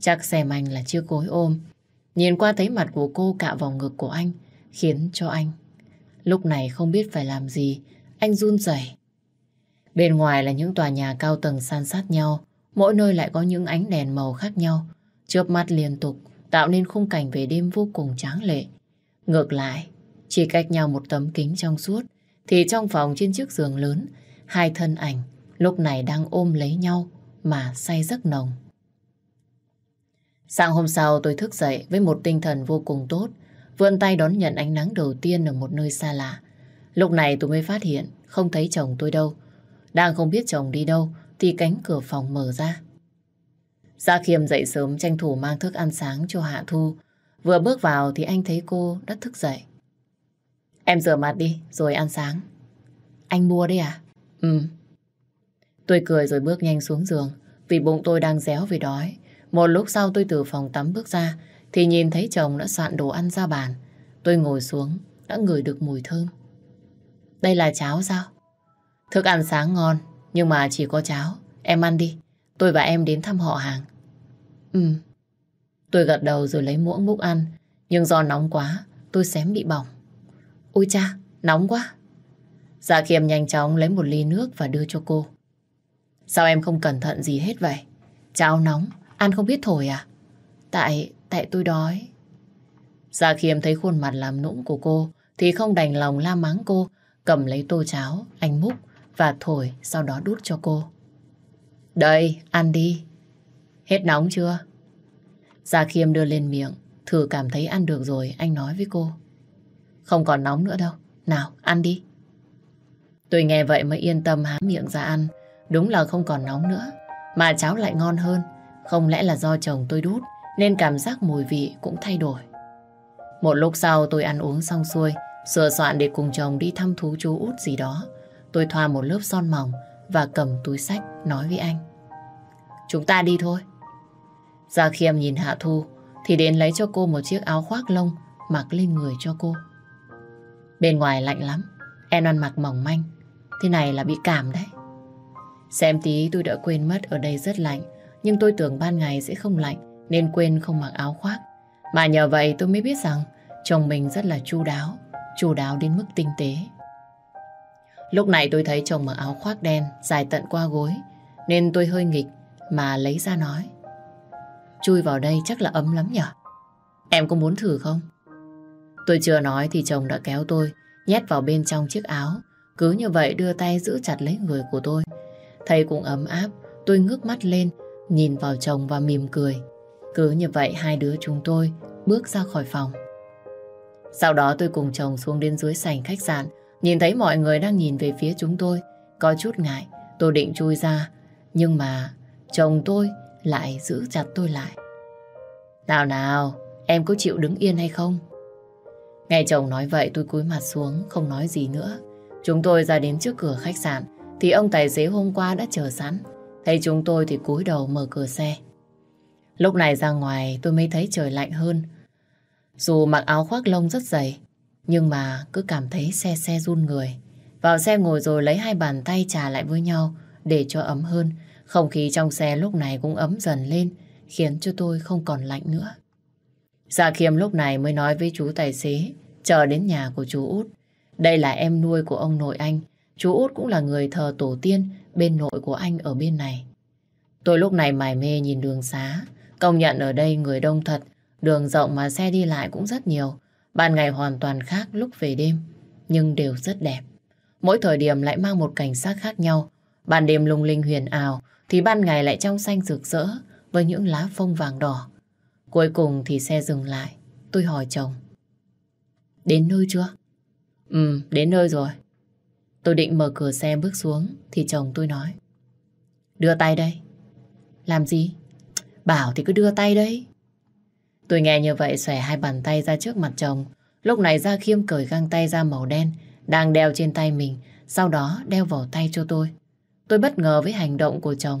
Chắc xem anh là chiếc cối ôm. Nhìn qua thấy mặt của cô cạo vào ngực của anh, khiến cho anh. Lúc này không biết phải làm gì, anh run rẩy. Bên ngoài là những tòa nhà cao tầng san sát nhau, mỗi nơi lại có những ánh đèn màu khác nhau, chớp mắt liên tục, tạo nên khung cảnh về đêm vô cùng tráng lệ. Ngược lại, chỉ cách nhau một tấm kính trong suốt, thì trong phòng trên chiếc giường lớn, hai thân ảnh lúc này đang ôm lấy nhau mà say giấc nồng. Sáng hôm sau tôi thức dậy với một tinh thần vô cùng tốt, vươn tay đón nhận ánh nắng đầu tiên ở một nơi xa lạ. Lúc này tôi mới phát hiện không thấy chồng tôi đâu. Đang không biết chồng đi đâu thì cánh cửa phòng mở ra. Gia Khiêm dậy sớm tranh thủ mang thức ăn sáng cho Hạ Thu. Vừa bước vào thì anh thấy cô đã thức dậy. Em rửa mặt đi, rồi ăn sáng. Anh mua đấy à? Ừ. Tôi cười rồi bước nhanh xuống giường vì bụng tôi đang réo vì đói. Một lúc sau tôi từ phòng tắm bước ra, thì nhìn thấy chồng đã soạn đồ ăn ra bàn. Tôi ngồi xuống, đã ngửi được mùi thơm. Đây là cháo sao? Thức ăn sáng ngon, nhưng mà chỉ có cháo. Em ăn đi. Tôi và em đến thăm họ hàng. Ừ. Tôi gật đầu rồi lấy muỗng múc ăn. Nhưng do nóng quá, tôi xém bị bỏng. Ôi cha, nóng quá. Dạ khiêm nhanh chóng lấy một ly nước và đưa cho cô. Sao em không cẩn thận gì hết vậy? Cháo nóng, ăn không biết thổi à? Tại, tại tôi đói. Dạ Khiêm thấy khuôn mặt làm nũng của cô thì không đành lòng la mắng cô, cầm lấy tô cháo, anh múc và thổi, sau đó đút cho cô. Đây, ăn đi. Hết nóng chưa? Gia Khiêm đưa lên miệng, thử cảm thấy ăn được rồi, anh nói với cô. Không còn nóng nữa đâu, nào, ăn đi. Tôi nghe vậy mới yên tâm há miệng ra ăn, đúng là không còn nóng nữa, mà cháo lại ngon hơn, không lẽ là do chồng tôi đút, nên cảm giác mùi vị cũng thay đổi. Một lúc sau tôi ăn uống xong xuôi, sửa soạn để cùng chồng đi thăm thú chú út gì đó. Tôi thoa một lớp son mỏng và cầm túi sách nói với anh. Chúng ta đi thôi. Gia Khiêm nhìn Hạ Thu thì đến lấy cho cô một chiếc áo khoác lông mặc lên người cho cô. Bên ngoài lạnh lắm, em ăn mặc mỏng manh. Thế này là bị cảm đấy. Xem tí tôi đã quên mất ở đây rất lạnh, nhưng tôi tưởng ban ngày sẽ không lạnh nên quên không mặc áo khoác. Mà nhờ vậy tôi mới biết rằng chồng mình rất là chu đáo, chu đáo đến mức tinh tế. Lúc này tôi thấy chồng mặc áo khoác đen dài tận qua gối nên tôi hơi nghịch mà lấy ra nói. Chui vào đây chắc là ấm lắm nhở? Em có muốn thử không? Tôi chưa nói thì chồng đã kéo tôi nhét vào bên trong chiếc áo. Cứ như vậy đưa tay giữ chặt lấy người của tôi. Thấy cũng ấm áp, tôi ngước mắt lên, nhìn vào chồng và mỉm cười. Cứ như vậy hai đứa chúng tôi bước ra khỏi phòng. Sau đó tôi cùng chồng xuống đến dưới sảnh khách sạn, nhìn thấy mọi người đang nhìn về phía chúng tôi. Có chút ngại, tôi định chui ra, nhưng mà chồng tôi lại giữ chặt tôi lại. Nào nào, em có chịu đứng yên hay không? Nghe chồng nói vậy tôi cúi mặt xuống, không nói gì nữa. Chúng tôi ra đến trước cửa khách sạn, thì ông tài xế hôm qua đã chờ sẵn. Thấy chúng tôi thì cúi đầu mở cửa xe. Lúc này ra ngoài tôi mới thấy trời lạnh hơn. Dù mặc áo khoác lông rất dày, nhưng mà cứ cảm thấy xe xe run người. Vào xe ngồi rồi lấy hai bàn tay trà lại với nhau để cho ấm hơn. Không khí trong xe lúc này cũng ấm dần lên, khiến cho tôi không còn lạnh nữa. Dạ Khiêm lúc này mới nói với chú tài xế, chờ đến nhà của chú Út. Đây là em nuôi của ông nội anh. Chú Út cũng là người thờ tổ tiên bên nội của anh ở bên này. Tôi lúc này mải mê nhìn đường xá. Công nhận ở đây người đông thật, đường rộng mà xe đi lại cũng rất nhiều. Ban ngày hoàn toàn khác lúc về đêm, nhưng đều rất đẹp. Mỗi thời điểm lại mang một cảnh sắc khác nhau. Ban đêm lung linh huyền ảo, thì ban ngày lại trong xanh rực rỡ với những lá phong vàng đỏ. Cuối cùng thì xe dừng lại. Tôi hỏi chồng. Đến nơi chưa? Ừ, đến nơi rồi. Tôi định mở cửa xe bước xuống thì chồng tôi nói. Đưa tay đây. Làm gì? Bảo thì cứ đưa tay đây Tôi nghe như vậy xòe hai bàn tay ra trước mặt chồng. Lúc này Gia Khiêm cởi găng tay ra màu đen đang đeo trên tay mình sau đó đeo vào tay cho tôi. Tôi bất ngờ với hành động của chồng.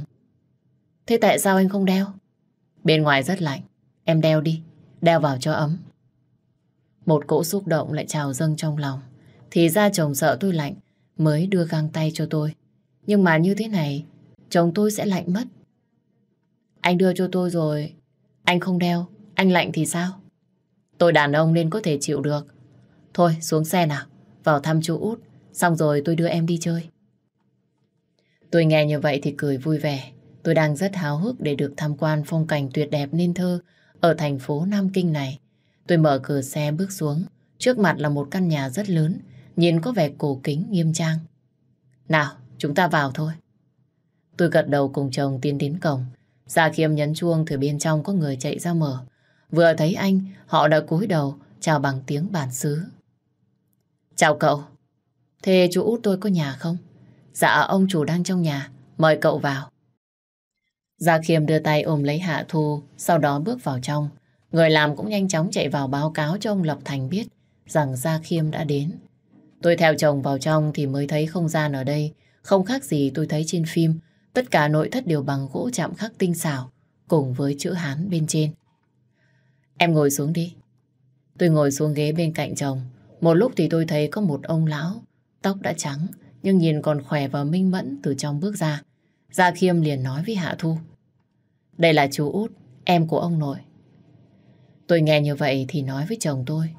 Thế tại sao anh không đeo? Bên ngoài rất lạnh. Em đeo đi. Đeo vào cho ấm. Một cỗ xúc động lại trào dâng trong lòng. Thì ra chồng sợ tôi lạnh mới đưa găng tay cho tôi. Nhưng mà như thế này, chồng tôi sẽ lạnh mất. Anh đưa cho tôi rồi, anh không đeo, anh lạnh thì sao? Tôi đàn ông nên có thể chịu được. Thôi, xuống xe nào, vào thăm chú út, xong rồi tôi đưa em đi chơi. Tôi nghe như vậy thì cười vui vẻ. Tôi đang rất háo hức để được tham quan phong cảnh tuyệt đẹp nên thơ ở thành phố Nam Kinh này. Tôi mở cửa xe bước xuống. Trước mặt là một căn nhà rất lớn, nhìn có vẻ cổ kính nghiêm trang. Nào, chúng ta vào thôi. Tôi gật đầu cùng chồng tiến đến cổng. Dạ Gia Khiêm nhấn chuông thì bên trong có người chạy ra mở. Vừa thấy anh, họ đã cúi đầu chào bằng tiếng bản xứ. Chào cậu. Thế chú út tôi có nhà không? Dạ ông chủ đang trong nhà, mời cậu vào. Gia Khiêm đưa tay ôm lấy Hạ Thu, sau đó bước vào trong. Người làm cũng nhanh chóng chạy vào báo cáo cho ông Lập Thành biết rằng Gia Khiêm đã đến. Tôi theo chồng vào trong thì mới thấy không gian ở đây không khác gì tôi thấy trên phim. Tất cả nội thất đều bằng gỗ chạm khắc tinh xảo cùng với chữ Hán bên trên. Em ngồi xuống đi. Tôi ngồi xuống ghế bên cạnh chồng. Một lúc thì tôi thấy có một ông lão, tóc đã trắng, nhưng nhìn còn khỏe và minh mẫn từ trong bước ra. Gia Khiêm liền nói với Hạ Thu. Đây là chú út, em của ông nội. Tôi nghe như vậy thì nói với chồng tôi.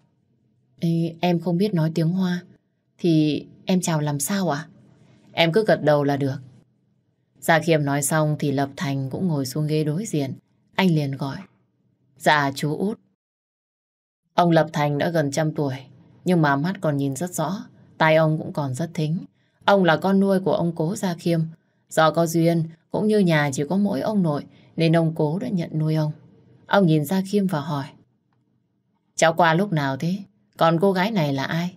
Ê, em không biết nói tiếng Hoa, thì em chào làm sao ạ? Em cứ gật đầu là được. Gia Khiêm nói xong thì Lập Thành cũng ngồi xuống ghế đối diện. Anh liền gọi. Dạ chú út. Ông Lập Thành đã gần trăm tuổi, nhưng mà mắt còn nhìn rất rõ, tai ông cũng còn rất thính. Ông là con nuôi của ông cố Gia Khiêm. Do có duyên, cũng như nhà chỉ có mỗi ông nội, nên ông cố đã nhận nuôi ông. Ông nhìn Gia Khiêm và hỏi. Cháu qua lúc nào thế? Còn cô gái này là ai?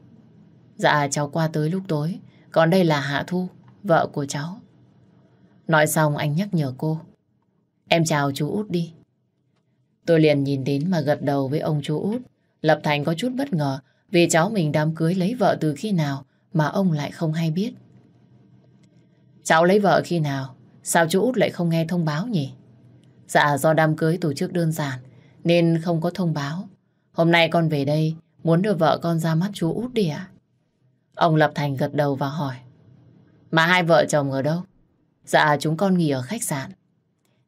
Dạ cháu qua tới lúc tối, còn đây là Hạ Thu, vợ của cháu. Nói xong anh nhắc nhở cô. Em chào chú út đi. Tôi liền nhìn đến mà gật đầu với ông chú út. Lập Thành có chút bất ngờ vì cháu mình đám cưới lấy vợ từ khi nào mà ông lại không hay biết. Cháu lấy vợ khi nào? Sao chú út lại không nghe thông báo nhỉ? Dạ do đám cưới tổ chức đơn giản nên không có thông báo. Hôm nay con về đây muốn đưa vợ con ra mắt chú út đi ạ. Ông Lập Thành gật đầu và hỏi. Mà hai vợ chồng ở đâu? Dạ chúng con nghỉ ở khách sạn.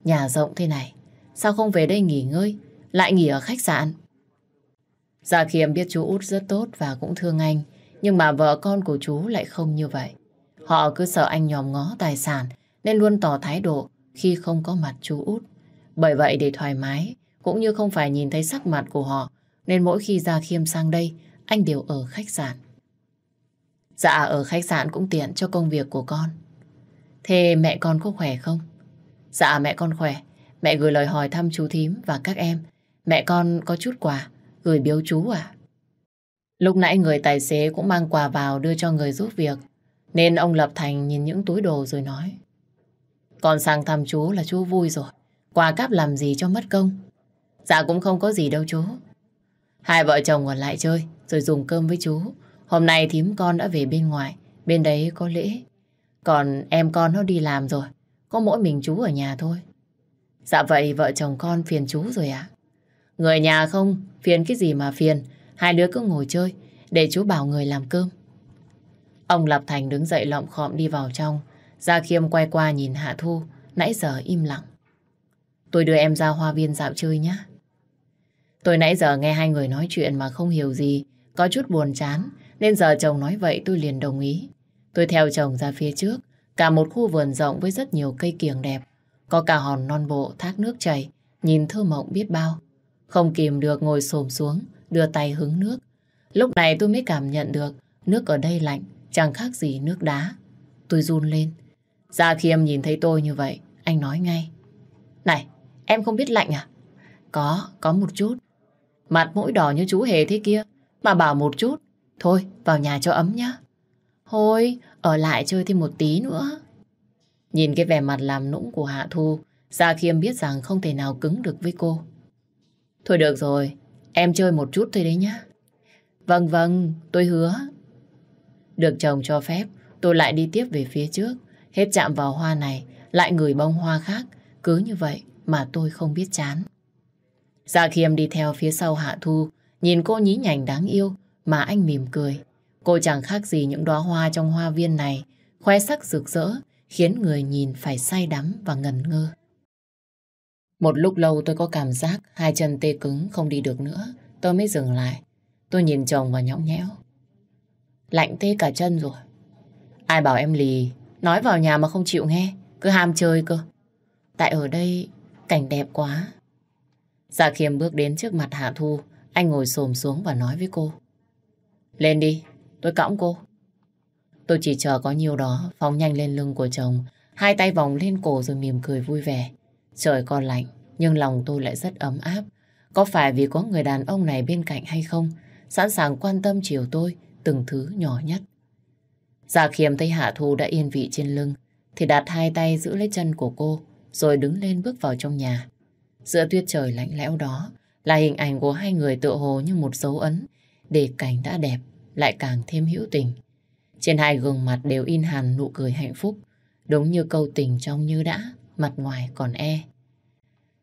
Nhà rộng thế này, sao không về đây nghỉ ngơi, lại nghỉ ở khách sạn? Dạ Khiêm biết chú út rất tốt và cũng thương anh, nhưng mà vợ con của chú lại không như vậy. Họ cứ sợ anh nhòm ngó tài sản nên luôn tỏ thái độ khi không có mặt chú út. Bởi vậy để thoải mái, cũng như không phải nhìn thấy sắc mặt của họ, nên mỗi khi dạ Gia Khiêm sang đây, anh đều ở khách sạn. Dạ ở khách sạn cũng tiện cho công việc của con. Thế mẹ con có khỏe không? Dạ mẹ con khỏe. Mẹ gửi lời hỏi thăm chú thím và các em. Mẹ con có chút quà, gửi biếu chú à? Lúc nãy người tài xế cũng mang quà vào đưa cho người giúp việc. Nên ông Lập Thành nhìn những túi đồ rồi nói. Con sang thăm chú là chú vui rồi. Quà cáp làm gì cho mất công. Dạ cũng không có gì đâu chú. Hai vợ chồng ở lại chơi rồi dùng cơm với chú. Hôm nay thím con đã về bên ngoài. Bên đấy có lễ. Còn em con nó đi làm rồi. Có mỗi mình chú ở nhà thôi. Dạ vậy vợ chồng con phiền chú rồi ạ. Người nhà không, phiền cái gì mà phiền. Hai đứa cứ ngồi chơi, để chú bảo người làm cơm. Ông Lập Thành đứng dậy lọng khọm đi vào trong. Gia Khiêm quay qua nhìn Hạ Thu, nãy giờ im lặng. Tôi đưa em ra hoa viên dạo chơi nhé. Tôi nãy giờ nghe hai người nói chuyện mà không hiểu gì, có chút buồn chán, nên giờ chồng nói vậy tôi liền đồng ý. Tôi theo chồng ra phía trước, cả một khu vườn rộng với rất nhiều cây kiểng đẹp. Có cả hòn non bộ thác nước chảy, nhìn thơ mộng biết bao. Không kìm được ngồi xổm xuống, đưa tay hứng nước. Lúc này tôi mới cảm nhận được nước ở đây lạnh, chẳng khác gì nước đá. Tôi run lên. Dạ Gia Khiêm nhìn thấy tôi như vậy, anh nói ngay. Này, em không biết lạnh à? Có, có một chút. Mặt mũi đỏ như chú hề thế kia, mà bảo một chút. Thôi, vào nhà cho ấm nhá. Thôi, ở lại chơi thêm một tí nữa. Nhìn cái vẻ mặt làm nũng của Hạ Thu, Gia Khiêm biết rằng không thể nào cứng được với cô. Thôi được rồi, em chơi một chút thôi đấy nhá. Vâng vâng, tôi hứa. Được chồng cho phép, tôi lại đi tiếp về phía trước. Hết chạm vào hoa này, lại ngửi bông hoa khác. Cứ như vậy mà tôi không biết chán. Gia Khiêm đi theo phía sau Hạ Thu, nhìn cô nhí nhảnh đáng yêu mà anh mỉm cười. Cô chẳng khác gì những đóa hoa trong hoa viên này, khoe sắc rực rỡ, khiến người nhìn phải say đắm và ngần ngơ. Một lúc lâu tôi có cảm giác hai chân tê cứng không đi được nữa, tôi mới dừng lại. Tôi nhìn chồng và nhõng nhẽo. Lạnh tê cả chân rồi. Ai bảo em lì, nói vào nhà mà không chịu nghe, cứ ham chơi cơ. Tại ở đây cảnh đẹp quá. Dạ khiêm bước đến trước mặt Hạ Thu, anh ngồi xồm xuống và nói với cô. Lên đi, tôi cõng cô. Tôi chỉ chờ có nhiều đó, phóng nhanh lên lưng của chồng, hai tay vòng lên cổ rồi mỉm cười vui vẻ. Trời còn lạnh, nhưng lòng tôi lại rất ấm áp. Có phải vì có người đàn ông này bên cạnh hay không? Sẵn sàng quan tâm chiều tôi từng thứ nhỏ nhất. Gia Khiêm thấy Hạ Thu đã yên vị trên lưng, thì đặt hai tay giữ lấy chân của cô, rồi đứng lên bước vào trong nhà. Giữa tuyết trời lạnh lẽo đó là hình ảnh của hai người tựa hồ như một dấu ấn, để cảnh đã đẹp, lại càng thêm hữu tình. Trên hai gương mặt đều in hẳn nụ cười hạnh phúc, đúng như câu tình trong như đã, mặt ngoài còn e.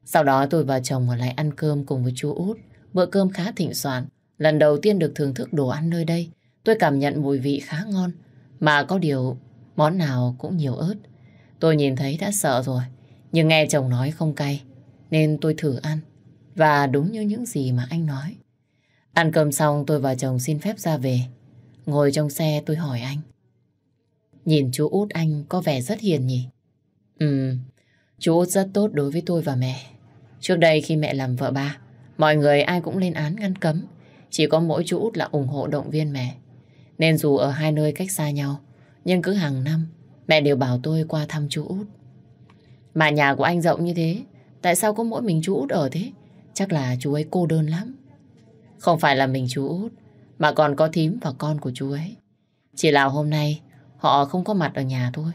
Sau đó tôi và chồng ở lại ăn cơm cùng với chú út. Bữa cơm khá thịnh soạn. Lần đầu tiên được thưởng thức đồ ăn nơi đây, tôi cảm nhận mùi vị khá ngon. Mà có điều, món nào cũng nhiều ớt. Tôi nhìn thấy đã sợ rồi, nhưng nghe chồng nói không cay, nên tôi thử ăn. Và đúng như những gì mà anh nói. Ăn cơm xong tôi và chồng xin phép ra về. Ngồi trong xe tôi hỏi anh. Nhìn chú út anh có vẻ rất hiền nhỉ? Ừ, chú út rất tốt đối với tôi và mẹ. Trước đây khi mẹ làm vợ ba, mọi người ai cũng lên án ngăn cấm. Chỉ có mỗi chú út là ủng hộ động viên mẹ. Nên dù ở hai nơi cách xa nhau, nhưng cứ hàng năm mẹ đều bảo tôi qua thăm chú út. Mà nhà của anh rộng như thế, tại sao có mỗi mình chú út ở thế? Chắc là chú ấy cô đơn lắm. Không phải là mình chú út, mà còn có thím và con của chú ấy. Chỉ là hôm nay họ không có mặt ở nhà thôi.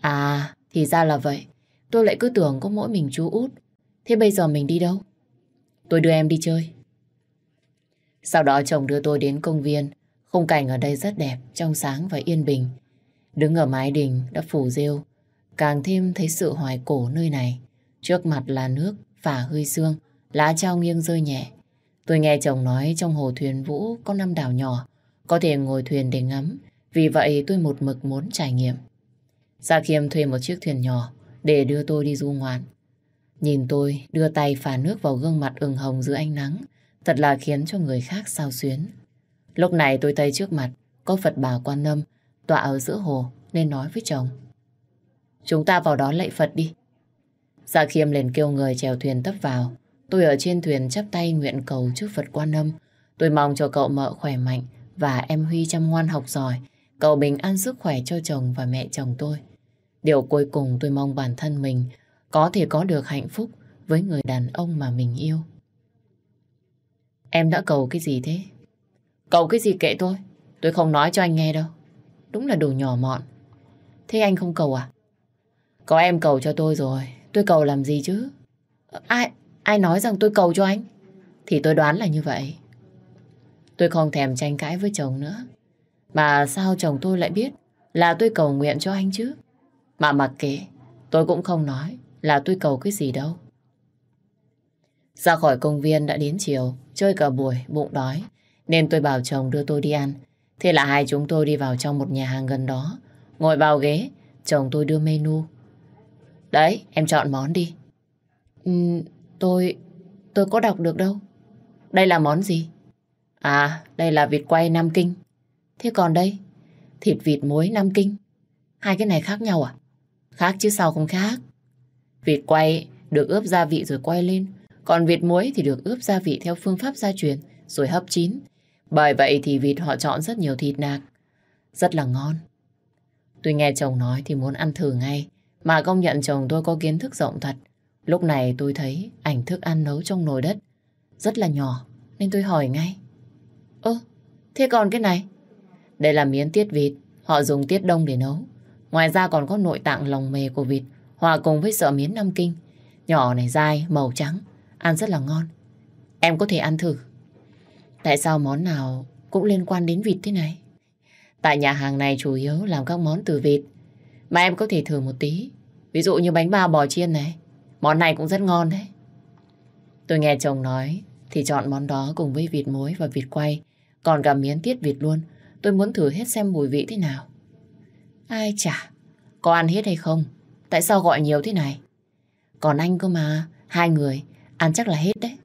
À, thì ra là vậy. Tôi lại cứ tưởng có mỗi mình chú út. Thế bây giờ mình đi đâu? Tôi đưa em đi chơi. Sau đó chồng đưa tôi đến công viên. Khung cảnh ở đây rất đẹp, trong sáng và yên bình. Đứng ở mái đình đã phủ rêu, càng thêm thấy sự hoài cổ nơi này. Trước mặt là nước, phả hơi sương, lá trao nghiêng rơi nhẹ. Tôi nghe chồng nói trong hồ thuyền Vũ có năm đảo nhỏ, có thể ngồi thuyền để ngắm, vì vậy tôi một mực muốn trải nghiệm. Gia Khiêm thuê một chiếc thuyền nhỏ để đưa tôi đi du ngoạn. Nhìn tôi đưa tay phả nước vào gương mặt ửng hồng dưới ánh nắng, thật là khiến cho người khác sao xuyến. Lúc này tôi thấy trước mặt có Phật bà Quan Âm tọa ở giữa hồ nên nói với chồng. Chúng ta vào đó lạy Phật đi. Gia Khiêm liền kêu người chèo thuyền tấp vào. Tôi ở trên thuyền chắp tay nguyện cầu trước Phật Quan Âm. Tôi mong cho cậu mợ khỏe mạnh và em Huy chăm ngoan học giỏi. Cậu bình an sức khỏe cho chồng và mẹ chồng tôi. Điều cuối cùng tôi mong bản thân mình có thể có được hạnh phúc với người đàn ông mà mình yêu. Em đã cầu cái gì thế? Cầu cái gì kệ tôi, tôi không nói cho anh nghe đâu. Đúng là đồ nhỏ mọn. Thế anh không cầu à? Có em cầu cho tôi rồi, tôi cầu làm gì chứ? Ờ, ai ai nói rằng tôi cầu cho anh? Thì tôi đoán là như vậy. Tôi không thèm tranh cãi với chồng nữa. Mà sao chồng tôi lại biết là tôi cầu nguyện cho anh chứ? Mà mặc kệ, tôi cũng không nói là tôi cầu cái gì đâu. Ra khỏi công viên đã đến chiều, chơi cả buổi, bụng đói, nên tôi bảo chồng đưa tôi đi ăn. Thế là hai chúng tôi đi vào trong một nhà hàng gần đó, ngồi vào ghế, chồng tôi đưa menu. Đấy, em chọn món đi tôi, tôi có đọc được đâu. Đây là món gì? À, đây là vịt quay Nam Kinh. Thế còn đây, thịt vịt muối Nam Kinh. Hai cái này khác nhau à? Khác chứ sao không khác. Vịt quay được ướp gia vị rồi quay lên. Còn vịt muối thì được ướp gia vị theo phương pháp gia truyền rồi hấp chín. Bởi vậy thì vịt họ chọn rất nhiều thịt nạc. Rất là ngon. Tôi nghe chồng nói thì muốn ăn thử ngay. Mà công nhận chồng tôi có kiến thức rộng thật. Lúc này tôi thấy ảnh thức ăn nấu trong nồi đất. Rất là nhỏ. Nên tôi hỏi ngay. Ơ, thế còn cái này? Đây là miếng tiết vịt. Họ dùng tiết đông để nấu. Ngoài ra còn có nội tạng lòng mề của vịt hòa cùng với sợi miến Nam Kinh. Nhỏ này dai, màu trắng, ăn rất là ngon. Em có thể ăn thử. Tại sao món nào cũng liên quan đến vịt thế này? Tại nhà hàng này chủ yếu làm các món từ vịt. Mà em có thể thử một tí. Ví dụ như bánh bao bò chiên này. Món này cũng rất ngon đấy. Tôi nghe chồng nói thì chọn món đó cùng với vịt muối và vịt quay. Còn cả miếng tiết vịt luôn. Tôi muốn thử hết xem mùi vị thế nào. Ai chả, có ăn hết hay không? Tại sao gọi nhiều thế này? Còn anh cơ mà, hai người, ăn chắc là hết đấy.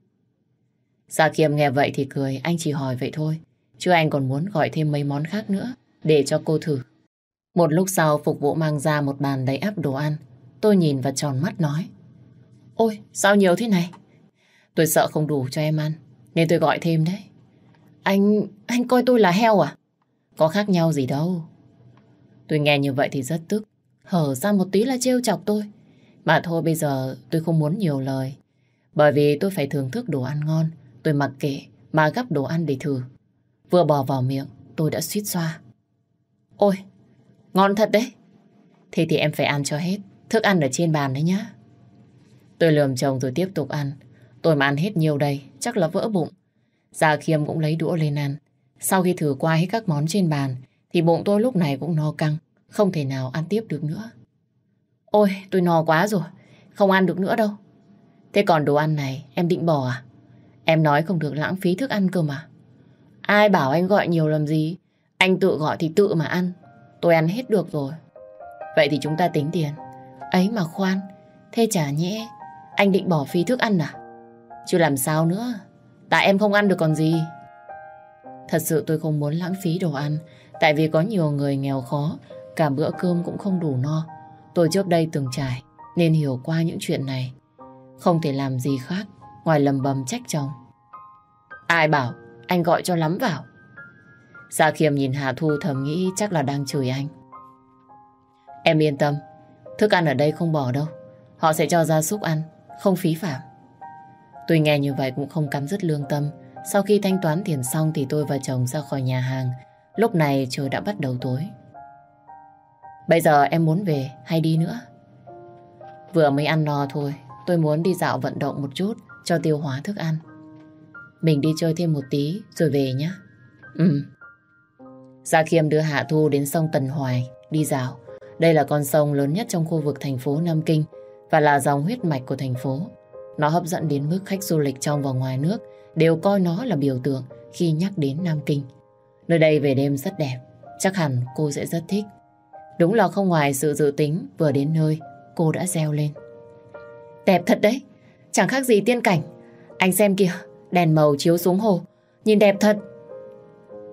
Gia Kiêm nghe vậy thì cười, anh chỉ hỏi vậy thôi. Chứ anh còn muốn gọi thêm mấy món khác nữa, để cho cô thử. Một lúc sau phục vụ mang ra một bàn đầy áp đồ ăn. Tôi nhìn và tròn mắt nói. Ôi, sao nhiều thế này? Tôi sợ không đủ cho em ăn, nên tôi gọi thêm đấy. Anh, anh coi tôi là heo à? Có khác nhau gì đâu. Tôi nghe như vậy thì rất tức. Hở ra một tí là trêu chọc tôi. Mà thôi bây giờ tôi không muốn nhiều lời. Bởi vì tôi phải thưởng thức đồ ăn ngon. Tôi mặc kệ mà gắp đồ ăn để thử. Vừa bỏ vào miệng tôi đã suýt xoa. Ôi, ngon thật đấy. Thế thì em phải ăn cho hết. Thức ăn ở trên bàn đấy nhá. Tôi lườm chồng rồi tiếp tục ăn. Tôi mà ăn hết nhiều đây, chắc là vỡ bụng. Gia Khiêm cũng lấy đũa lên ăn. Sau khi thử qua hết các món trên bàn, thì bụng tôi lúc này cũng no căng, không thể nào ăn tiếp được nữa. Ôi, tôi no quá rồi, không ăn được nữa đâu. Thế còn đồ ăn này, em định bỏ à? Em nói không được lãng phí thức ăn cơ mà. Ai bảo anh gọi nhiều làm gì? Anh tự gọi thì tự mà ăn. Tôi ăn hết được rồi. Vậy thì chúng ta tính tiền. Ấy mà khoan, thế chả nhẽ anh định bỏ phí thức ăn à? Chứ làm sao nữa, tại em không ăn được còn gì. Thật sự tôi không muốn lãng phí đồ ăn, tại vì có nhiều người nghèo khó, cả bữa cơm cũng không đủ no. Tôi trước đây từng trải, nên hiểu qua những chuyện này. Không thể làm gì khác, ngoài lầm bầm trách chồng. Ai bảo, anh gọi cho lắm vào. Gia Khiêm nhìn Hà Thu thầm nghĩ chắc là đang chửi anh. Em yên tâm, thức ăn ở đây không bỏ đâu. Họ sẽ cho gia súc ăn, không phí phạm. Tôi nghe như vậy cũng không cắn dứt lương tâm. Sau khi thanh toán tiền xong thì tôi và chồng ra khỏi nhà hàng. Lúc này trời đã bắt đầu tối. Bây giờ em muốn về hay đi nữa? Vừa mới ăn no thôi, tôi muốn đi dạo vận động một chút cho tiêu hóa thức ăn. Mình đi chơi thêm một tí rồi về nhé. Ừ. Gia Khiêm đưa Hạ Thu đến sông Tần Hoài đi dạo. Đây là con sông lớn nhất trong khu vực thành phố Nam Kinh và là dòng huyết mạch của thành phố. Nó hấp dẫn đến mức khách du lịch trong và ngoài nước đều coi nó là biểu tượng khi nhắc đến Nam Kinh. Nơi đây về đêm rất đẹp, chắc hẳn cô sẽ rất thích. Đúng là không ngoài sự dự tính vừa đến nơi, cô đã reo lên. Đẹp thật đấy, chẳng khác gì tiên cảnh. Anh xem kìa, đèn màu chiếu xuống hồ, nhìn đẹp thật.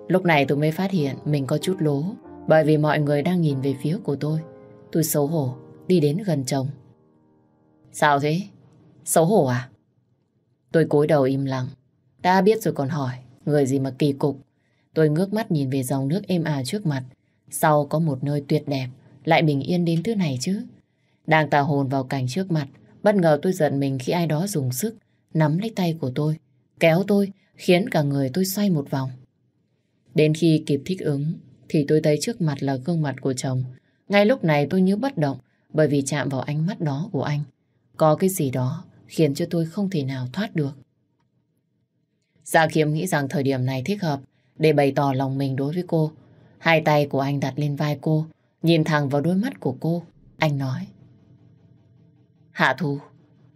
Lúc này tôi mới phát hiện mình có chút lố, bởi vì mọi người đang nhìn về phía của tôi. Tôi xấu hổ, đi đến gần chồng. Sao thế? Xấu hổ à? Tôi cúi đầu im lặng. Đã biết rồi còn hỏi, người gì mà kỳ cục. Tôi ngước mắt nhìn về dòng nước êm ả trước mặt. Sau có một nơi tuyệt đẹp, lại bình yên đến thứ này chứ. Đang tà hồn vào cảnh trước mặt, bất ngờ tôi giận mình khi ai đó dùng sức, nắm lấy tay của tôi, kéo tôi, khiến cả người tôi xoay một vòng. Đến khi kịp thích ứng, thì tôi thấy trước mặt là gương mặt của chồng. Ngay lúc này tôi như bất động, bởi vì chạm vào ánh mắt đó của anh. Có cái gì đó khiến cho tôi không thể nào thoát được. Dạ Kiếm nghĩ rằng thời điểm này thích hợp để bày tỏ lòng mình đối với cô. Hai tay của anh đặt lên vai cô, nhìn thẳng vào đôi mắt của cô. Anh nói. Hạ Thu,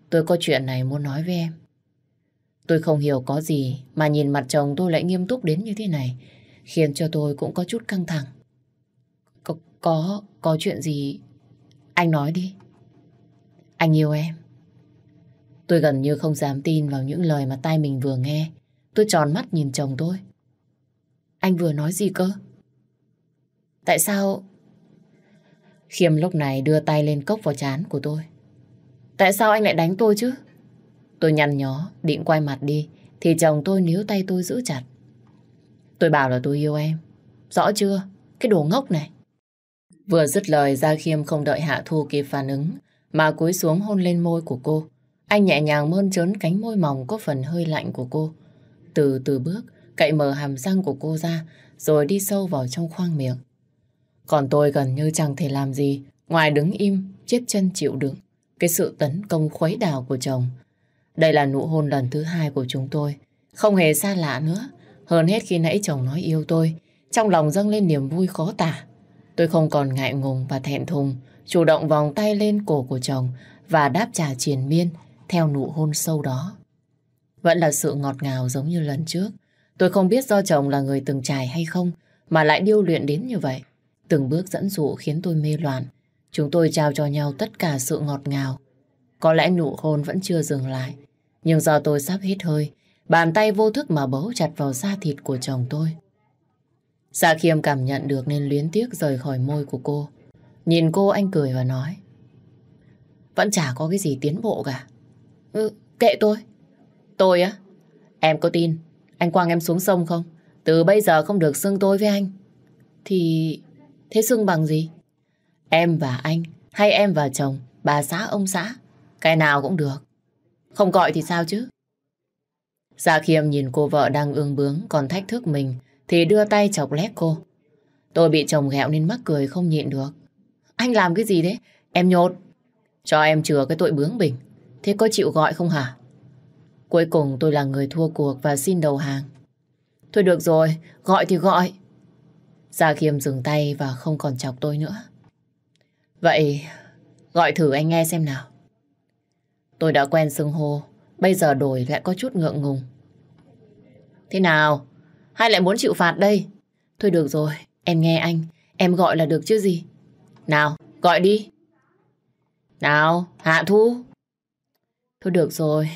tôi có chuyện này muốn nói với em. Tôi không hiểu có gì mà nhìn mặt chồng tôi lại nghiêm túc đến như thế này, khiến cho tôi cũng có chút căng thẳng. Có, có, có chuyện gì? Anh nói đi. Anh yêu em. Tôi gần như không dám tin vào những lời mà tai mình vừa nghe. Tôi tròn mắt nhìn chồng tôi. Anh vừa nói gì cơ? Tại sao... Khiêm lúc này đưa tay lên cốc vào chán của tôi. Tại sao anh lại đánh tôi chứ? Tôi nhăn nhó, định quay mặt đi, thì chồng tôi níu tay tôi giữ chặt. Tôi bảo là tôi yêu em. Rõ chưa? Cái đồ ngốc này. Vừa dứt lời Gia Khiêm không đợi Hạ Thu kịp phản ứng, mà cúi xuống hôn lên môi của cô. Anh nhẹ nhàng mơn trớn cánh môi mỏng có phần hơi lạnh của cô. Từ từ bước, cậy mở hàm răng của cô ra, rồi đi sâu vào trong khoang miệng. Còn tôi gần như chẳng thể làm gì, ngoài đứng im, chết chân chịu đựng. Cái sự tấn công khuấy đảo của chồng. Đây là nụ hôn lần thứ hai của chúng tôi. Không hề xa lạ nữa. Hơn hết khi nãy chồng nói yêu tôi, trong lòng dâng lên niềm vui khó tả. Tôi không còn ngại ngùng và thẹn thùng, chủ động vòng tay lên cổ của chồng và đáp trả triền miên theo nụ hôn sâu đó. Vẫn là sự ngọt ngào giống như lần trước. Tôi không biết do chồng là người từng trải hay không mà lại điêu luyện đến như vậy. Từng bước dẫn dụ khiến tôi mê loạn. Chúng tôi trao cho nhau tất cả sự ngọt ngào. Có lẽ nụ hôn vẫn chưa dừng lại. Nhưng do tôi sắp hết hơi, bàn tay vô thức mà bấu chặt vào da thịt của chồng tôi. Dạ khiêm cảm nhận được nên luyến tiếc rời khỏi môi của cô. Nhìn cô anh cười và nói. Vẫn chả có cái gì tiến bộ cả. Ừ, kệ tôi. Tôi á? Em có tin anh quăng em xuống sông không? Từ bây giờ không được xưng tôi với anh. Thì... thế xưng bằng gì? Em và anh, hay em và chồng, bà xã ông xã. Cái nào cũng được. Không gọi thì sao chứ? Dạ khiêm nhìn cô vợ đang ương bướng còn thách thức mình thì đưa tay chọc lét cô. Tôi bị chồng ghẹo nên mắc cười không nhịn được. Anh làm cái gì thế Em nhột. Cho em chừa cái tội bướng bỉnh. Thế có chịu gọi không hả? Cuối cùng tôi là người thua cuộc và xin đầu hàng. Thôi được rồi, gọi thì gọi. Gia Khiêm dừng tay và không còn chọc tôi nữa. Vậy, gọi thử anh nghe xem nào. Tôi đã quen xưng hô, bây giờ đổi lại có chút ngượng ngùng. Thế nào? Hay lại muốn chịu phạt đây? Thôi được rồi, em nghe anh, em gọi là được chứ gì. Nào, gọi đi. Nào, Hạ Thu. Thôi được rồi,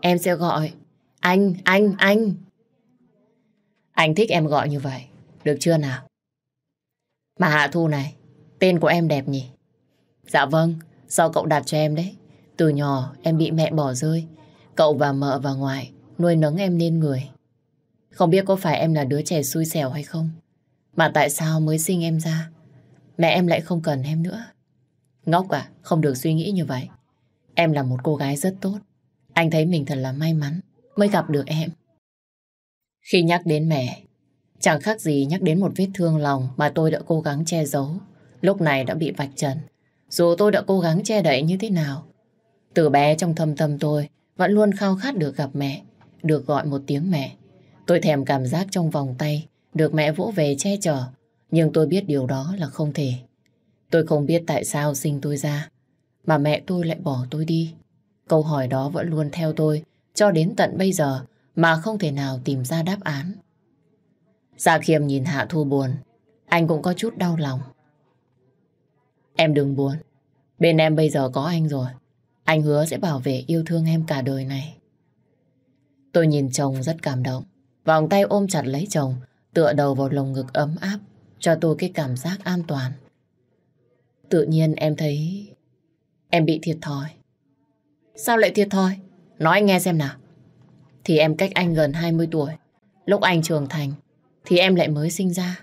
em sẽ gọi. Anh, anh, anh. Anh thích em gọi như vậy, được chưa nào? Mà Hạ Thu này, tên của em đẹp nhỉ? Dạ vâng, do cậu đặt cho em đấy. Từ nhỏ em bị mẹ bỏ rơi. Cậu và mợ và ngoại nuôi nấng em nên người. Không biết có phải em là đứa trẻ xui xẻo hay không? Mà tại sao mới sinh em ra? Mẹ em lại không cần em nữa. Ngốc à, không được suy nghĩ như vậy. Em là một cô gái rất tốt. Anh thấy mình thật là may mắn mới gặp được em. Khi nhắc đến mẹ, chẳng khác gì nhắc đến một vết thương lòng mà tôi đã cố gắng che giấu. Lúc này đã bị vạch trần. Dù tôi đã cố gắng che đậy như thế nào, từ bé trong thâm tâm tôi vẫn luôn khao khát được gặp mẹ, được gọi một tiếng mẹ. Tôi thèm cảm giác trong vòng tay, được mẹ vỗ về che chở, nhưng tôi biết điều đó là không thể. Tôi không biết tại sao sinh tôi ra, mà mẹ tôi lại bỏ tôi đi. Câu hỏi đó vẫn luôn theo tôi cho đến tận bây giờ mà không thể nào tìm ra đáp án. Dạ khiêm nhìn Hạ Thu buồn, anh cũng có chút đau lòng. Em đừng buồn, bên em bây giờ có anh rồi. Anh hứa sẽ bảo vệ yêu thương em cả đời này. Tôi nhìn chồng rất cảm động. Vòng tay ôm chặt lấy chồng, tựa đầu vào lồng ngực ấm áp, cho tôi cái cảm giác an toàn. Tự nhiên em thấy em bị thiệt thòi. Sao lại thiệt thòi? Nói anh nghe xem nào. Thì em cách anh gần 20 tuổi. Lúc anh trưởng thành, thì em lại mới sinh ra.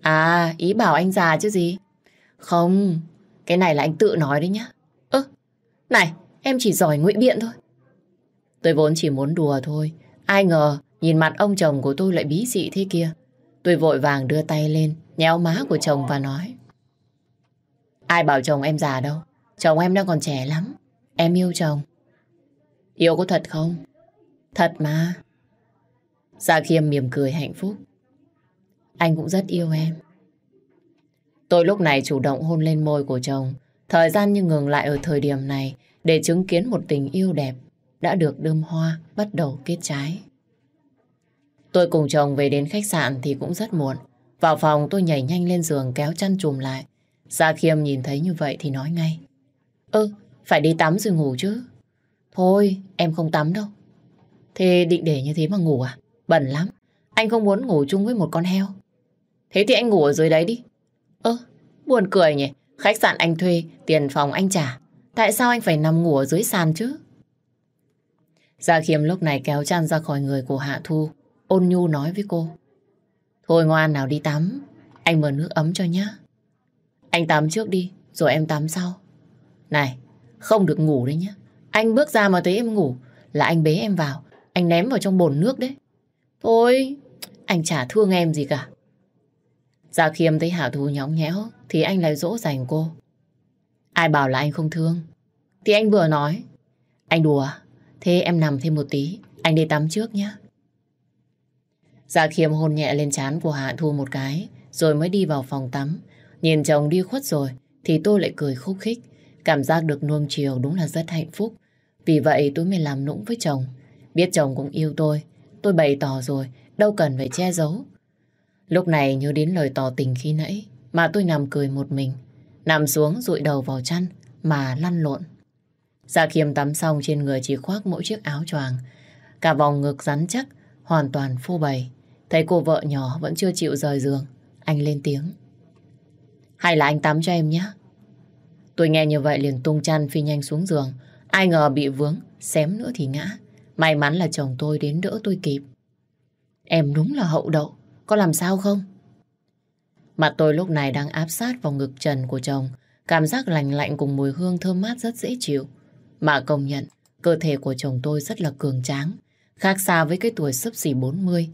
À, ý bảo anh già chứ gì? Không, cái này là anh tự nói đấy nhá. Ơ, này, em chỉ giỏi ngụy biện thôi. Tôi vốn chỉ muốn đùa thôi. Ai ngờ, nhìn mặt ông chồng của tôi lại bí dị thế kia. Tôi vội vàng đưa tay lên, nhéo má của chồng và nói. Ai bảo chồng em già đâu. Chồng em đang còn trẻ lắm. Em yêu chồng. Yêu có thật không? Thật mà. Gia Khiêm mỉm cười hạnh phúc. Anh cũng rất yêu em. Tôi lúc này chủ động hôn lên môi của chồng. Thời gian như ngừng lại ở thời điểm này để chứng kiến một tình yêu đẹp đã được đơm hoa bắt đầu kết trái. Tôi cùng chồng về đến khách sạn thì cũng rất muộn. Vào phòng tôi nhảy nhanh lên giường kéo chăn chùm lại. Gia Khiêm nhìn thấy như vậy thì nói ngay. Ơ, phải đi tắm rồi ngủ chứ. Thôi, em không tắm đâu. Thế định để như thế mà ngủ à? Bẩn lắm. Anh không muốn ngủ chung với một con heo. Thế thì anh ngủ ở dưới đấy đi. Ơ, buồn cười nhỉ. Khách sạn anh thuê, tiền phòng anh trả. Tại sao anh phải nằm ngủ ở dưới sàn chứ? Gia Khiêm lúc này kéo chăn ra khỏi người của Hạ Thu. Ôn nhu nói với cô. Thôi ngoan nào đi tắm. Anh mở nước ấm cho nhá. Anh tắm trước đi, rồi em tắm sau. Này, không được ngủ đấy nhá. Anh bước ra mà thấy em ngủ là anh bế em vào. Anh ném vào trong bồn nước đấy. Thôi, anh chả thương em gì cả. Gia Khiêm thấy Hạ Thu nhõng nhẽo thì anh lại dỗ dành cô. Ai bảo là anh không thương? Thì anh vừa nói. Anh đùa, thế em nằm thêm một tí, anh đi tắm trước nhé. Gia Khiêm hôn nhẹ lên trán của Hạ Thu một cái, rồi mới đi vào phòng tắm. Nhìn chồng đi khuất rồi, thì tôi lại cười khúc khích. Cảm giác được nuông chiều đúng là rất hạnh phúc. Vì vậy tôi mới làm nũng với chồng. Biết chồng cũng yêu tôi, tôi bày tỏ rồi, đâu cần phải che giấu. Lúc này nhớ đến lời tỏ tình khi nãy, mà tôi nằm cười một mình. Nằm xuống rụi đầu vào chăn, mà lăn lộn. gia khiêm tắm xong trên người chỉ khoác mỗi chiếc áo choàng. Cả vòng ngực rắn chắc, hoàn toàn phô bày. Thấy cô vợ nhỏ vẫn chưa chịu rời giường. Anh lên tiếng. Hay là anh tắm cho em nhé. Tôi nghe như vậy liền tung chăn phi nhanh xuống giường. Ai ngờ bị vướng, xém nữa thì ngã. May mắn là chồng tôi đến đỡ tôi kịp. Em đúng là hậu đậu, có làm sao không? Mặt tôi lúc này đang áp sát vào ngực trần của chồng. Cảm giác lành lạnh cùng mùi hương thơm mát rất dễ chịu. Mà công nhận, cơ thể của chồng tôi rất là cường tráng. Khác xa với cái tuổi sấp xỉ 40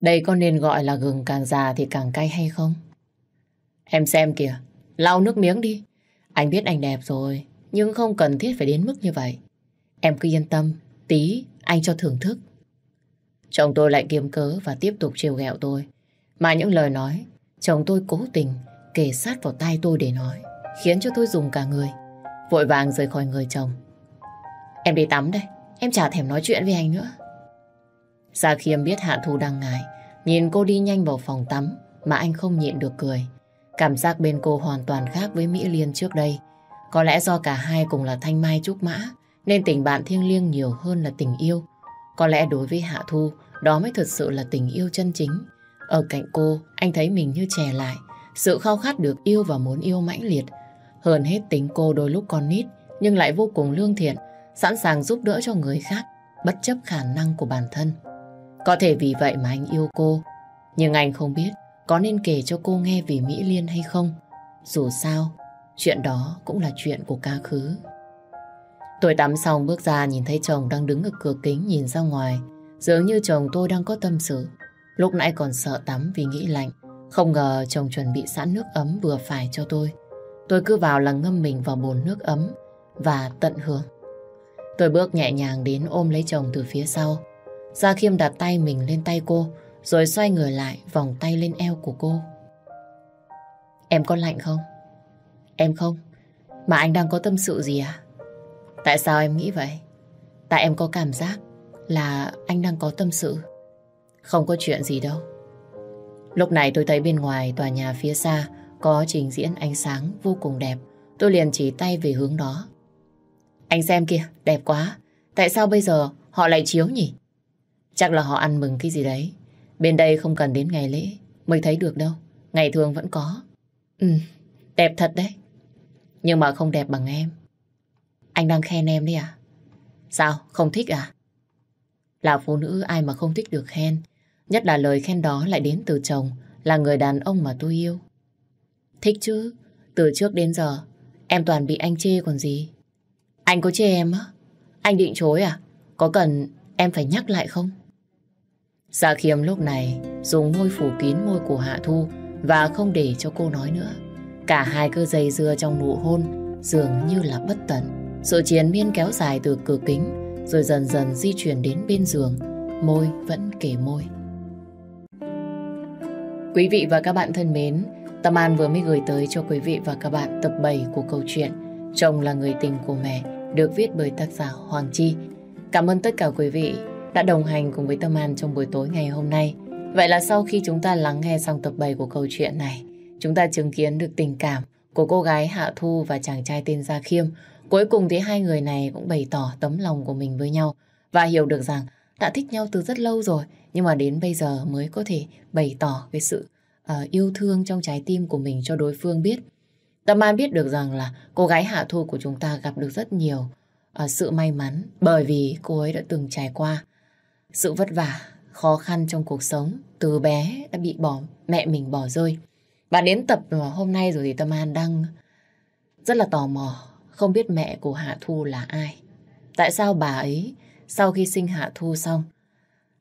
đây có nên gọi là gừng càng già thì càng cay hay không? Em xem kìa, lau nước miếng đi. Anh biết anh đẹp rồi, nhưng không cần thiết phải đến mức như vậy. Em cứ yên tâm, tí anh cho thưởng thức. Chồng tôi lại kiếm cớ và tiếp tục trêu ghẹo tôi. Mà những lời nói, chồng tôi cố tình kề sát vào tay tôi để nói, khiến cho tôi dùng cả người. Vội vàng rời khỏi người chồng. Em đi tắm đây, em chả thèm nói chuyện với anh nữa. Gia Khiêm biết Hạ Thu đang ngại, nhìn cô đi nhanh vào phòng tắm mà anh không nhịn được cười. Cảm giác bên cô hoàn toàn khác với Mỹ Liên trước đây. Có lẽ do cả hai cùng là thanh mai trúc mã nên tình bạn thiêng liêng nhiều hơn là tình yêu. Có lẽ đối với Hạ Thu đó mới thật sự là tình yêu chân chính. Ở cạnh cô anh thấy mình như trẻ lại sự khao khát được yêu và muốn yêu mãnh liệt. Hơn hết tính cô đôi lúc còn nít nhưng lại vô cùng lương thiện sẵn sàng giúp đỡ cho người khác bất chấp khả năng của bản thân. Có thể vì vậy mà anh yêu cô nhưng anh không biết có nên kể cho cô nghe vì Mỹ Liên hay không. Dù sao, chuyện đó cũng là chuyện của quá khứ. Tôi tắm xong bước ra nhìn thấy chồng đang đứng ở cửa kính nhìn ra ngoài. Dường như chồng tôi đang có tâm sự. Lúc nãy còn sợ tắm vì nghĩ lạnh. Không ngờ chồng chuẩn bị sẵn nước ấm vừa phải cho tôi. Tôi cứ vào là ngâm mình vào bồn nước ấm và tận hưởng. Tôi bước nhẹ nhàng đến ôm lấy chồng từ phía sau. Gia Khiêm đặt tay mình lên tay cô rồi xoay người lại vòng tay lên eo của cô. Em có lạnh không? Em không. Mà anh đang có tâm sự gì à? Tại sao em nghĩ vậy? Tại em có cảm giác là anh đang có tâm sự. Không có chuyện gì đâu. Lúc này tôi thấy bên ngoài tòa nhà phía xa có trình diễn ánh sáng vô cùng đẹp. Tôi liền chỉ tay về hướng đó. Anh xem kìa, đẹp quá. Tại sao bây giờ họ lại chiếu nhỉ? Chắc là họ ăn mừng cái gì đấy. Bên đây không cần đến ngày lễ mới thấy được đâu. Ngày thường vẫn có. Ừ, đẹp thật đấy. Nhưng mà không đẹp bằng em. Anh đang khen em đấy à? Sao, không thích à? Là phụ nữ ai mà không thích được khen. Nhất là lời khen đó lại đến từ chồng, là người đàn ông mà tôi yêu. Thích chứ, từ trước đến giờ, em toàn bị anh chê còn gì. Anh có chê em á? Anh định chối à? Có cần em phải nhắc lại không? Gia khiêm lúc này dùng môi phủ kín môi của Hạ Thu và không để cho cô nói nữa. Cả hai cơ dây dưa trong nụ hôn dường như là bất tận. Sự chiến miên kéo dài từ cửa kính rồi dần dần di chuyển đến bên giường. Môi vẫn kể môi. Quý vị và các bạn thân mến, Tâm An vừa mới gửi tới cho quý vị và các bạn tập 7 của câu chuyện Chồng là người tình của mẹ được viết bởi tác giả Hoàng Chi. Cảm ơn tất cả quý vị đã đồng hành cùng với Tâm An trong buổi tối ngày hôm nay. Vậy là sau khi chúng ta lắng nghe xong tập 7 của câu chuyện này, chúng ta chứng kiến được tình cảm của cô gái Hạ Thu và chàng trai tên Gia Khiêm. Cuối cùng thì hai người này cũng bày tỏ tấm lòng của mình với nhau và hiểu được rằng đã thích nhau từ rất lâu rồi nhưng mà đến bây giờ mới có thể bày tỏ cái sự uh, yêu thương trong trái tim của mình cho đối phương biết. Tâm An biết được rằng là cô gái Hạ Thu của chúng ta gặp được rất nhiều uh, sự may mắn bởi vì cô ấy đã từng trải qua sự vất vả, khó khăn trong cuộc sống. Từ bé đã bị bỏ mẹ mình bỏ rơi. Và đến tập hôm nay rồi thì Tâm An đang rất là tò mò không biết mẹ của Hạ Thu là ai. Tại sao bà ấy sau khi sinh Hạ Thu xong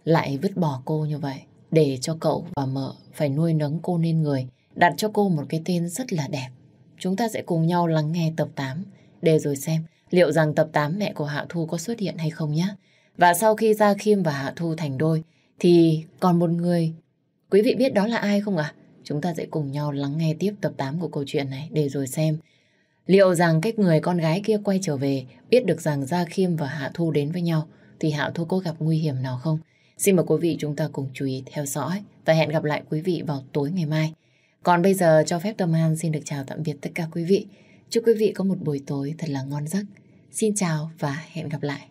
lại vứt bỏ cô như vậy để cho cậu và mợ phải nuôi nấng cô nên người đặt cho cô một cái tên rất là đẹp. Chúng ta sẽ cùng nhau lắng nghe tập 8 để rồi xem liệu rằng tập 8 mẹ của Hạ Thu có xuất hiện hay không nhé. Và sau khi Gia Khiêm và Hạ Thu thành đôi, thì còn một người quý vị biết đó là ai không ạ? Chúng ta sẽ cùng nhau lắng nghe tiếp tập 8 của câu chuyện này để rồi xem liệu rằng cách người con gái kia quay trở về, biết được rằng Gia Khiêm và Hạ Thu đến với nhau, thì Hạ Thu có gặp nguy hiểm nào không? Xin mời quý vị chúng ta cùng chú ý theo dõi và hẹn gặp lại quý vị vào tối ngày mai. Còn bây giờ, cho phép Tâm An xin được chào tạm biệt tất cả quý vị. Chúc quý vị có một buổi tối thật là ngon giấc. Xin chào và hẹn gặp lại.